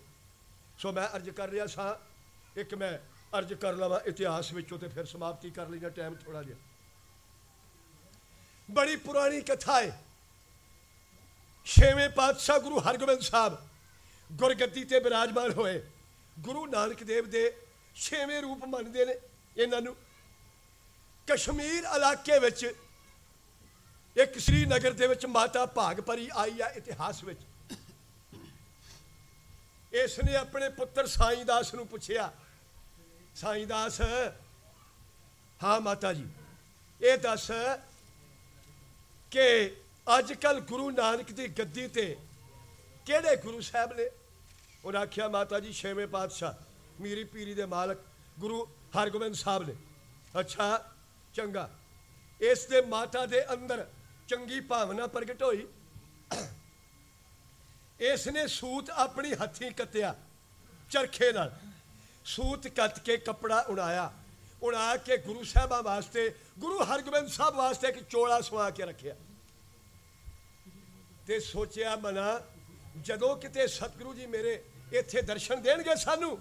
ਸੋ ਮੈਂ ਅਰਜ ਕਰ ਰਿਹਾ ਸਾਂ, ਇੱਕ ਮੈਂ ਅਰਜ ਕਰ ਲਵਾਂ ਇਤਿਹਾਸ ਵਿੱਚੋਂ ਤੇ ਫਿਰ ਸਮਾਪਤੀ ਕਰ ਲਈਦਾ ਟਾਈਮ ਥੋੜਾ ਜਿਹਾ। ਬੜੀ ਪੁਰਾਣੀ ਕਥਾ ਹੈ ਛੇਵੇਂ ਪਾਤਸ਼ਾਹ ਗੁਰੂ ਹਰਗੋਬਿੰਦ ਸਾਹਿਬ ਗੁਰਗੱਦੀ ਤੇ ਬਿਰਾਜਮਾਨ ਹੋਏ। ਗੁਰੂ ਨਾਨਕ ਦੇਵ ਦੇ ਛੇਵੇਂ ਰੂਪ ਮੰਨਦੇ ਨੇ ਇਹਨਾਂ ਨੂੰ। ਕਸ਼ਮੀਰ ਇਲਾਕੇ ਵਿੱਚ ਇੱਕ ਸ੍ਰੀਨਗਰ ਦੇ ਵਿੱਚ ਮਾਤਾ ਭਾਗਪਰੀ ਆਈ ਆ ਇਤਿਹਾਸ ਵਿੱਚ। ਇਸ ਨੇ ਆਪਣੇ ਪੁੱਤਰ ਸਾਈਂ ਦਾਸ ਨੂੰ ਪੁੱਛਿਆ, ਸਾਈਂ ਦਾਸ, ਹਾਂ ਮਾਤਾ ਜੀ, ਇਹ ਦੱਸ ਕਿ ਅੱਜ ਕੱਲ ਗੁਰੂ ਨਾਨਕ ਦੀ ਗੱਦੀ ਤੇ ਕਿਹੜੇ ਗੁਰੂ ਸਾਹਿਬ ਨੇ? ਉਹਨਾਂ ਆਖਿਆ, ਮਾਤਾ ਜੀ, ਛੇਵੇਂ ਪਾਤਸ਼ਾਹ, ਮੀਰੀ ਪੀਰੀ ਦੇ ਮਾਲਕ ਗੁਰੂ ਹਰਗੋਬਿੰਦ ਸਾਹਿਬ ਨੇ। ਅੱਛਾ, ਚੰਗਾ। ਇਸ ਦੇ ਮਾਤਾ ਦੇ ਅੰਦਰ ਚੰਗੀ ਭਾਵਨਾ ਪ੍ਰਗਟ ਹੋਈ। ਇਸ ਨੇ ਸੂਤ ਆਪਣੀ ਹੱਥੀਂ ਕੱਤਿਆ ਚਰਖੇ ਨਾਲ। ਸੂਤ ਕੱਤ ਕੇ ਕੱਪੜਾ ਉਣਾਇਆ। ਉਣਾ ਕੇ ਗੁਰੂ ਸਾਹਿਬਾਂ ਵਾਸਤੇ, ਗੁਰੂ ਹਰਗੋਬਿੰਦ ਸਾਹਿਬ ਵਾਸਤੇ ਇੱਕ ਚੋਲਾ ਸਵਾ ਕੇ ਰੱਖਿਆ। ਤੇ ਸੋਚਿਆ, ਮਨਾ, ਜਦੋਂ ਕਿਤੇ ਸਤਿਗੁਰੂ ਜੀ ਮੇਰੇ ਇੱਥੇ ਦਰਸ਼ਨ ਦੇਣਗੇ ਸਾਨੂੰ,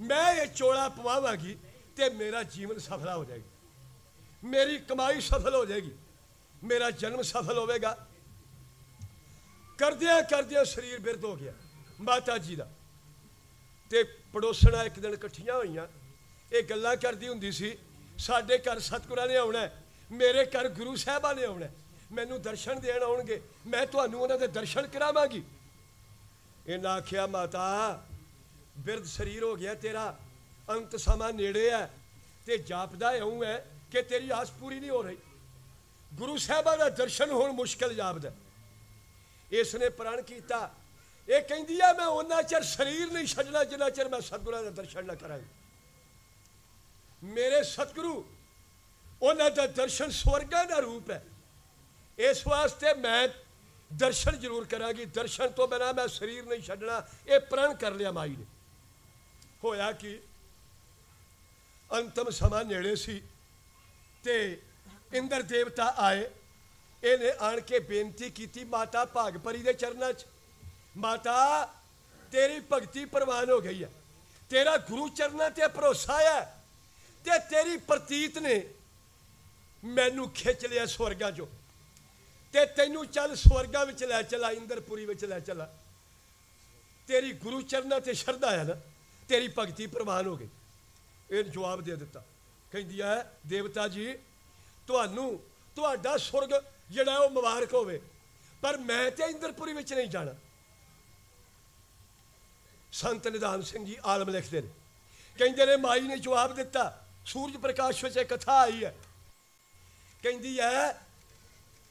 ਮੈਂ ਇਹ ਚੋਲਾ ਪਵਾਵਾਂਗੀ ਤੇ ਮੇਰਾ ਜੀਵਨ ਸਫਲਾ ਹੋ ਜਾਏਗਾ। ਮੇਰੀ ਕਮਾਈ ਸਫਲ ਹੋ ਜਾਏਗੀ। ਮੇਰਾ ਜਨਮ ਸਫਲ ਹੋਵੇਗਾ। ਕਰਦਿਆਂ ਕਰਦਿਆਂ ਸਰੀਰ ਬਿਰਧ ਹੋ ਗਿਆ, ਮਾਤਾ ਜੀ ਦਾ। ਤੇ ਪੜੋਸਣਾ ਇੱਕ ਦਿਨ ਇਕੱਠੀਆਂ ਹੋਈਆਂ। ਇਹ ਗੱਲਾਂ ਕਰਦੀ ਹੁੰਦੀ ਸੀ, ਸਾਡੇ ਘਰ ਸਤਿਗੁਰਾਂ ਨੇ ਆਉਣਾ ਮੇਰੇ ਘਰ ਗੁਰੂ ਸਾਹਿਬਾਂ ਨੇ ਆਉਣਾ ਮੈਨੂੰ ਦਰਸ਼ਨ ਦੇਣ ਆਉਣਗੇ, ਮੈਂ ਤੁਹਾਨੂੰ ਉਹਨਾਂ ਦੇ ਦਰਸ਼ਨ ਕਰਾਵਾਂਗੀ। ਇਹਨਾਂ ਆਖਿਆ, ਮਾਤਾ, ਬਿਰਧ ਸਰੀਰ ਹੋ ਗਿਆ ਤੇਰਾ, ਅੰਤ ਸਮਾਂ ਨੇੜੇ ਹੈ, ਤੇ ਜਾਪਦਾ ਇਉਂ ਹੈ ਕਿ ਤੇਰੀ ਆਸ ਪੂਰੀ ਨਹੀਂ ਹੋ ਰਹੀ। ਗੁਰੂ ਸਾਹਿਬਾਂ ਦਾ ਦਰਸ਼ਨ ਹੋਣ ਮੁਸ਼ਕਲ ਜਾਪਦਾ। ਇਸ ਨੇ ਪ੍ਰਣ ਕੀਤਾ, ਇਹ ਕਹਿੰਦੀ ਆ, ਮੈਂ ਉਹਨਾਂ ਚਿਰ ਸਰੀਰ ਨਹੀਂ ਛੱਡਣਾ ਜਿੰਨਾ ਚਿਰ ਮੈਂ ਸਤਿਗੁਰਾਂ ਦਾ ਦਰਸ਼ਨ ਨਾ ਕਰਾਂਗੀ। ਮੇਰੇ ਸਤਿਗੁਰੂ, ਉਹਨਾਂ ਦਾ ਦਰਸ਼ਨ ਸਵਰਗਾਂ ਦਾ ਰੂਪ ਹੈ। ਇਸ ਵਾਸਤੇ ਮੈਂ ਦਰਸ਼ਨ ਜ਼ਰੂਰ ਕਰਾਂਗੀ। ਦਰਸ਼ਨ ਤੋਂ ਬਿਨਾ ਮੈਂ ਸਰੀਰ ਨਹੀਂ ਛੱਡਣਾ। ਇਹ ਪ੍ਰਣ ਕਰ ਲਿਆ ਮਾਈ ਨੇ। ਹੋਇਆ ਕਿ? ਅੰਤਮ ਸਮਾਂ ਨੇੜੇ ਸੀ ਤੇ ਇੰਦਰ ਦੇਵਤਾ ਆਏ। ਇਹਨੇ ਆਣ ਕੇ ਬੇਨਤੀ ਕੀਤੀ, ਮਾਤਾ ਭਾਗਪਰੀ ਦੇ ਚਰਨਾਂ 'ਚ, ਮਾਤਾ, ਤੇਰੀ ਭਗਤੀ ਪ੍ਰਵਾਨ ਹੋ ਗਈ ਹੈ। ਤੇਰਾ ਗੁਰੂ ਚਰਨਾਂ ਤੇ ਭਰੋਸਾ ਹੈ ਤੇ ਤੇਰੀ ਪ੍ਰਤੀਤ ਨੇ ਮੈਨੂੰ ਖਿੱਚ ਲਿਆ ਸਵਰਗਾਂ 'ਚੋਂ। ਤੇ ਤੈਨੂੰ ਚੱਲ ਸਵਰਗਾਂ ਵਿੱਚ ਲੈ ਚਲਾ, ਇੰਦਰਪੁਰੀ ਵਿੱਚ ਲੈ ਚਲਾ। ਤੇਰੀ ਗੁਰੂ ਚਰਨਾਂ ਤੇ ਸ਼ਰਧਾ ਹੈ ਨਾ, ਤੇਰੀ ਭਗਤੀ ਪ੍ਰਵਾਨ ਹੋ ਗਈ। ਇਹ ਜਵਾਬ ਦੇ ਦਿੱਤਾ। ਕਹਿੰਦੀ ਹੈ, ਦੇਵਤਾ ਜੀ ਤੁਹਾਨੂੰ, ਤੁਹਾਡਾ ਸੁਰਗ ਜਿਹੜਾ ਉਹ ਮੁਬਾਰਕ ਹੋਵੇ। ਪਰ ਮੈਂ ਤੇ ਇੰਦਰਪੁਰੀ ਵਿੱਚ ਨਹੀਂ ਜਾਣਾ। ਸੰਤ ਨਿਧਾਨ ਸਿੰਘ ਜੀ ਆਲਮ ਲਿਖਦੇ ਨੇ। ਕਹਿੰਦੇ ਨੇ, ਮਾਈ ਨੇ ਜਵਾਬ ਦਿੱਤਾ, ਸੂਰਜ ਪ੍ਰਕਾਸ਼ ਵਿੱਚ ਇਹ ਕਥਾ ਆਈ ਹੈ। ਕਹਿੰਦੀ ਹੈ,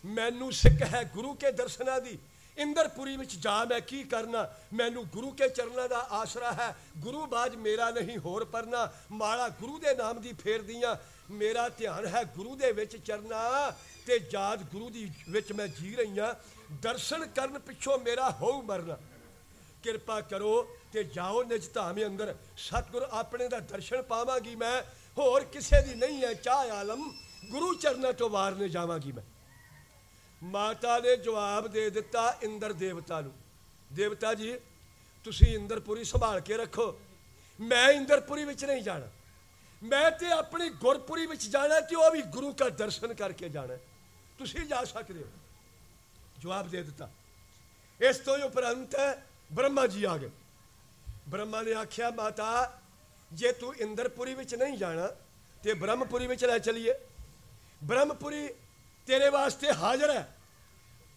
ਮੈਨੂੰ ਸਿੱਖ ਹੈ ਗੁਰੂ ਕੇ ਦਰਸ਼ਨਾਂ ਦੀ। ਇੰਦਰਪੁਰੀ ਵਿੱਚ ਜਾ ਮੈਂ ਕੀ ਕਰਨਾ? ਮੈਨੂੰ ਗੁਰੂ ਕੇ ਚਰਨਾਂ ਦਾ ਆਸਰਾ ਹੈ। ਗੁਰੂ ਬਾਜ ਮੇਰਾ ਨਹੀਂ ਹੋਰ ਪਰਨਾ। ਮਾਲਾ ਗੁਰੂ ਦੇ ਨਾਮ ਦੀ ਫੇਰਦੀਆਂ ਮੇਰਾ ਧਿਆਨ ਹੈ ਗੁਰੂ ਦੇ ਵਿੱਚ ਚਰਨਾ ਤੇ ਯਾਦ ਗੁਰੂ ਦੀ ਵਿੱਚ ਮੈਂ ਜੀ ਰਹੀ ਰਹੀਆਂ ਦਰਸ਼ਨ ਕਰਨ ਪਿੱਛੋਂ ਮੇਰਾ ਹੋਊ ਮਰਨਾ। ਕਿਰਪਾ ਕਰੋ ਤੇ ਜਾਓ ਨਿਜ ਧਾਮੇ ਅੰਦਰ। ਸਤਿਗੁਰ ਆਪਣੇ ਦਾ ਦਰਸ਼ਨ ਪਾਵਾਂਗੀ ਮੈਂ। ਹੋਰ ਕਿਸੇ ਦੀ ਨਹੀਂ ਹੈ। ਚਾਹ ਆਲਮ, ਗੁਰੂ ਚਰਨਾਂ ਤੋਂ ਵਾਰ ਨੇ ਜਾਵਾਂਗੀ ਮੈਂ। ਮਾਤਾ ਨੇ ਜਵਾਬ ਦੇ ਦਿੱਤਾ ਇੰਦਰ ਦੇਵਤਾ ਨੂੰ। ਦੇਵਤਾ ਜੀ, ਤੁਸੀਂ ਇੰਦਰਪੁਰੀ ਸੰਭਾਲ ਕੇ ਰੱਖੋ। ਮੈਂ ਇੰਦਰਪੁਰੀ ਵਿੱਚ ਨਹੀਂ ਜਾਣਾ। ਮੈਂ ਤੇ ਆਪਣੀ ਗੁਰਪੁਰੀ ਵਿੱਚ ਜਾਣਾ ਤੇ ਉਹ ਵੀ ਗੁਰੂ ਦਾ ਦਰਸ਼ਨ ਕਰਕੇ ਜਾਣਾ ਤੁਸੀਂ ਜਾ ਸਕਦੇ ਹੋ। ਜਵਾਬ ਦੇ ਦਿੱਤਾ। ਇਸ ਤੋਂ ਹੀ ਉਪਰੰਤ ਬ੍ਰਹਮਾ ਜੀ ਆ ਗਏ। ਬ੍ਰਹਮਾ ਨੇ ਆਖਿਆ, ਮਾਤਾ, ਜੇ ਤੂੰ ਇੰਦਰਪੁਰੀ ਵਿੱਚ ਨਹੀਂ ਜਾਣਾ, ਤੇ ਬ੍ਰਹਮਪੁਰੀ ਵਿੱਚ ਲੈ ਚਲੀਏ। ਬ੍ਰਹਮਪੁਰੀ ਤੇਰੇ ਵਾਸਤੇ ਹਾਜ਼ਰ ਹੈ।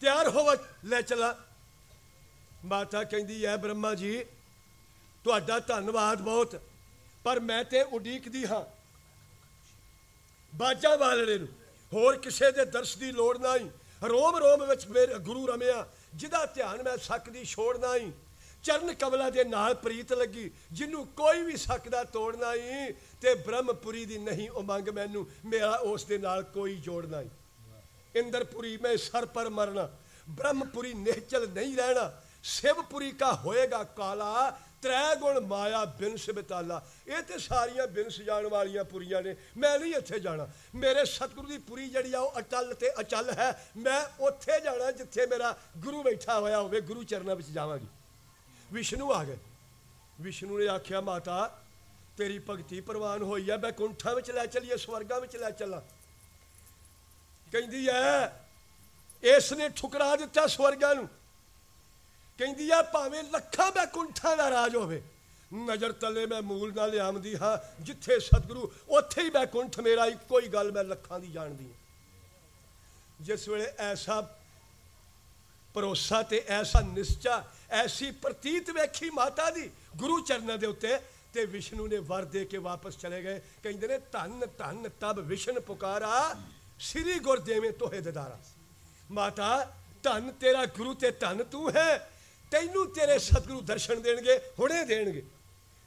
ਤਿਆਰ ਹੋਵ ਲੈ ਚਲਾ। ਮਾਤਾ ਕਹਿੰਦੀ ਹੈ ਬ੍ਰਹਮਾ ਜੀ, ਤੁਹਾਡਾ ਧੰਨਵਾਦ ਬਹੁਤ। ਪਰ ਮੈਂ ਤੇ ਉਡੀਕਦੀ ਹਾਂ। ਬਾਜਾ ਵਾਲੜੇ ਨੂੰ ਹੋਰ ਕਿਸੇ ਦੇ ਦਰਸ਼ ਦੀ ਲੋੜ ਨਹੀਂ। ਰੋਮ ਰੋਮ ਵਿੱਚ ਮੇਰੇ ਗੁਰੂ ਰਮਿਆ, ਜਿਹਦਾ ਧਿਆਨ ਮੈਂ ਸਕਦੀ ਛੋੜ ਨਹੀਂ। ਚਰਨ ਕਮਲਾ ਦੇ ਨਾਲ ਪ੍ਰੀਤ ਲੱਗੀ, ਜਿਹਨੂੰ ਕੋਈ ਵੀ ਸਕਦਾ ਤੋੜਨਾ ਨਹੀਂ ਤੇ ਬ੍ਰਹਮਪੁਰੀ ਦੀ ਨਹੀਂ ਉਮੰਗ ਮੈਨੂੰ, ਮੇਰਾ ਉਸ ਦੇ ਨਾਲ ਕੋਈ ਜੋੜਨਾ ਨਹੀਂ। ਇੰਦਰਪੁਰੀ ਮੈਂ ਸਰ ਪਰ ਮਰਨਾ, ਬ੍ਰਹਮਪੁਰੀ ਨਿਹਚਲ ਨਹੀਂ ਰਹਿਣਾ। ਸ਼ਿਵਪੁਰੀ ਕਾ ਹੋਏਗਾ ਕਾਲਾ ਤ੍ਰੈ ਗੁਣ ਮਾਇਆ ਬਿਨਸ ਬਿਤਾਲਾ ਇਹ ਤੇ ਸਾਰੀਆਂ ਬਿਨਸ ਜਾਣ ਵਾਲੀਆਂ ਪੁਰੀਆਂ ਨੇ। ਮੈਂ ਨਹੀਂ ਇੱਥੇ ਜਾਣਾ। ਮੇਰੇ ਸਤਿਗੁਰੂ ਦੀ ਪੁਰੀ ਜਿਹੜੀ ਆ, ਉਹ ਅਟਲ ਤੇ ਅਚਲ ਹੈ। ਮੈਂ ਉੱਥੇ ਜਾਣਾ ਜਿੱਥੇ ਮੇਰਾ ਗੁਰੂ ਬੈਠਾ ਹੋਇਆ ਹੋਵੇ। ਗੁਰੂ ਚਰਨਾਂ ਵਿੱਚ ਜਾਵਾਂਗੀ। ਵਿਸ਼ਨੂੰ ਆ ਗਏ। ਵਿਸ਼ਨੂੰ ਨੇ ਆਖਿਆ, ਮਾਤਾ, ਤੇਰੀ ਭਗਤੀ ਪ੍ਰਵਾਨ ਹੋਈ ਹੈ ਕੁੰਠਾਂ ਵਿੱਚ ਲੈ ਚਲੀਏ, ਸਵਰਗਾਂ ਵਿੱਚ ਲੈ ਚੱਲਾਂ। ਕਹਿੰਦੀ ਐ ਇਸ ਨੇ ਠੁਕਰਾ ਦਿੱਤਾ ਸਵਰਗਾਂ ਨੂੰ। ਕਹਿੰਦੀ ਆ, ਭਾਵੇਂ ਲੱਖਾਂ ਬੈਕੁੰਠਾਂ ਦਾ ਰਾਜ ਹੋਵੇ, ਨਜ਼ਰ ਤਲੇ ਮੈਂ ਮੂਲ ਨਾਲ ਲਿਆਮਦੀ ਹਾਂ, ਜਿੱਥੇ ਸਤਿਗੁਰੂ, ਉੱਥੇ ਹੀ ਬੈਕੁੰਠ ਮੇਰਾ, ਇੱਕੋ ਹੀ ਗੱਲ ਮੈਂ ਲੱਖਾਂ ਦੀ ਜਾਣਦੀ ਹਾਂ। ਜਿਸ ਵੇਲੇ ਐਸਾ ਭਰੋਸਾ ਤੇ ਐਸਾ ਨਿਸ਼ਚਾ, ਐਸੀ ਪ੍ਰਤੀਤ ਵੇਖੀ ਮਾਤਾ ਦੀ ਗੁਰੂ ਚਰਨਾਂ ਦੇ ਉੱਤੇ, ਤੇ ਵਿਸ਼ਨੂੰ ਨੇ ਵਰ ਦੇ ਕੇ ਵਾਪਸ ਚਲੇ ਗਏ। ਕਹਿੰਦੇ ਨੇ, ਧੰਨ ਧੰਨ, ਤਬ ਵਿਸ਼ਨ ਪੁਕਾਰਾ, ਸ੍ਰੀ ਗੁਰ ਤੋਹੇ ਦਦਾਰਾ। ਮਾਤਾ, ਧੰਨ ਤੇਰਾ ਗੁਰੂ ਤੇ ਧੰਨ ਤੂੰ ਹੈ ਤੈਨੂੰ ਤੇਰੇ ਸਤਿਗੁਰੂ ਦਰਸ਼ਨ ਦੇਣਗੇ, ਹੁਣੇ ਦੇਣਗੇ।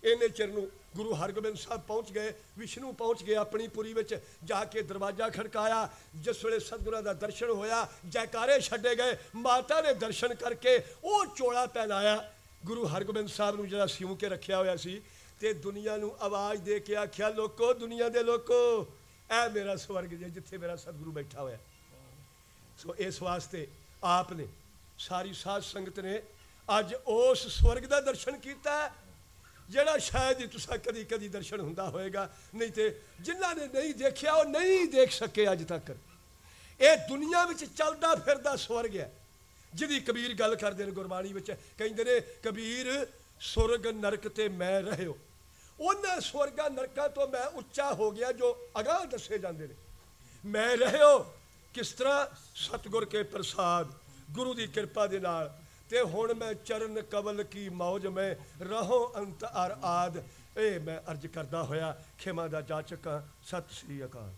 ਇਹਨੇ ਚਿਰ ਨੂੰ ਗੁਰੂ ਹਰਗੋਬਿੰਦ ਸਾਹਿਬ ਪਹੁੰਚ ਗਏ, ਵਿਸ਼ਨੂੰ ਪਹੁੰਚ ਗਏ ਆਪਣੀ ਪੁਰੀ ਵਿੱਚ, ਜਾ ਕੇ ਦਰਵਾਜ਼ਾ ਖੜਕਾਇਆ। ਜਿਸ ਵੇਲੇ ਸਤਿਗੁਰਾਂ ਦਾ ਦਰਸ਼ਨ ਹੋਇਆ, ਜੈਕਾਰੇ ਛੱਡੇ ਗਏ, ਮਾਤਾ ਨੇ ਦਰਸ਼ਨ ਕਰਕੇ ਉਹ ਚੋਲਾ ਪਹਿਨਾਇਆ। ਗੁਰੂ ਹਰਗੋਬਿੰਦ ਸਾਹਿਬ ਨੂੰ ਜਿਹੜਾ ਸਿਉਂ ਕੇ ਰੱਖਿਆ ਹੋਇਆ ਸੀ ਤੇ ਦੁਨੀਆ ਨੂੰ ਆਵਾਜ਼ ਦੇ ਕੇ ਆਖਿਆ, ਲੋਕੋ, ਦੁਨੀਆ ਦੇ ਲੋਕੋ, ਇਹ ਮੇਰਾ ਸਵਰਗ ਜੇ, ਜਿੱਥੇ ਮੇਰਾ ਸਤਿਗੁਰੂ ਬੈਠਾ ਹੋਇਆ। ਸੋ ਇਸ ਵਾਸਤੇ ਆਪ ਨੇ ਸਾਰੀ ਸਾਧ ਸੰਗਤ ਨੇ ਅੱਜ ਉਸ ਸਵਰਗ ਦਾ ਦਰਸ਼ਨ ਕੀਤਾ ਜਿਹੜਾ ਸ਼ਾਇਦ ਹੀ ਤੁਸੀਂ ਕਦੀ ਕਦੀ ਦਰਸ਼ਨ ਹੁੰਦਾ ਹੋਵੇਗਾ ਨਹੀਂ ਤੇ ਜਿਨ੍ਹਾਂ ਨੇ ਨਹੀਂ ਦੇਖਿਆ, ਉਹ ਨਹੀਂ ਦੇਖ ਸਕੇ ਅੱਜ ਤੱਕ। ਇਹ ਦੁਨੀਆ ਵਿੱਚ ਚੱਲਦਾ ਫਿਰਦਾ ਸਵਰਗ ਹੈ। ਜਿਹਦੀ ਕਬੀਰ ਗੱਲ ਕਰਦੇ ਨੇ ਗੁਰਬਾਣੀ ਵਿੱਚ, ਕਹਿੰਦੇ ਨੇ, ਕਬੀਰ, ਸੁਰਗ ਨਰਕ ਤੇ ਮੈਂ ਰਹਿਓ। ਉਹਨਾਂ ਸਵਰਗਾਂ ਨਰਕਾਂ ਤੋਂ ਮੈਂ ਉੱਚਾ ਹੋ ਗਿਆ, ਜੋ ਅਗਾਹ ਦੱਸੇ ਜਾਂਦੇ ਨੇ। ਮੈਂ ਰਹਿਓ ਕਿਸ ਤਰ੍ਹਾਂ? ਸਤਿਗੁਰ ਕੇ ਪ੍ਰਸਾਦ, ਗੁਰੂ ਦੀ ਕਿਰਪਾ ਦੇ ਨਾਲ। ਤੇ ਹੁਣ ਮੈਂ ਚਰਨ ਕਵਲ ਕੀ ਮੌਜ ਮੈਂ ਰਹੋ ਅੰਤ ਅਰ ਆਦ। ਇਹ ਮੈਂ ਅਰਜ ਕਰਦਾ ਹੋਇਆ, ਖਿਮਾ ਦਾ ਜਾਚਕਾਂ ਸਤਿ ਸ੍ਰੀ ਅਕਾਲ।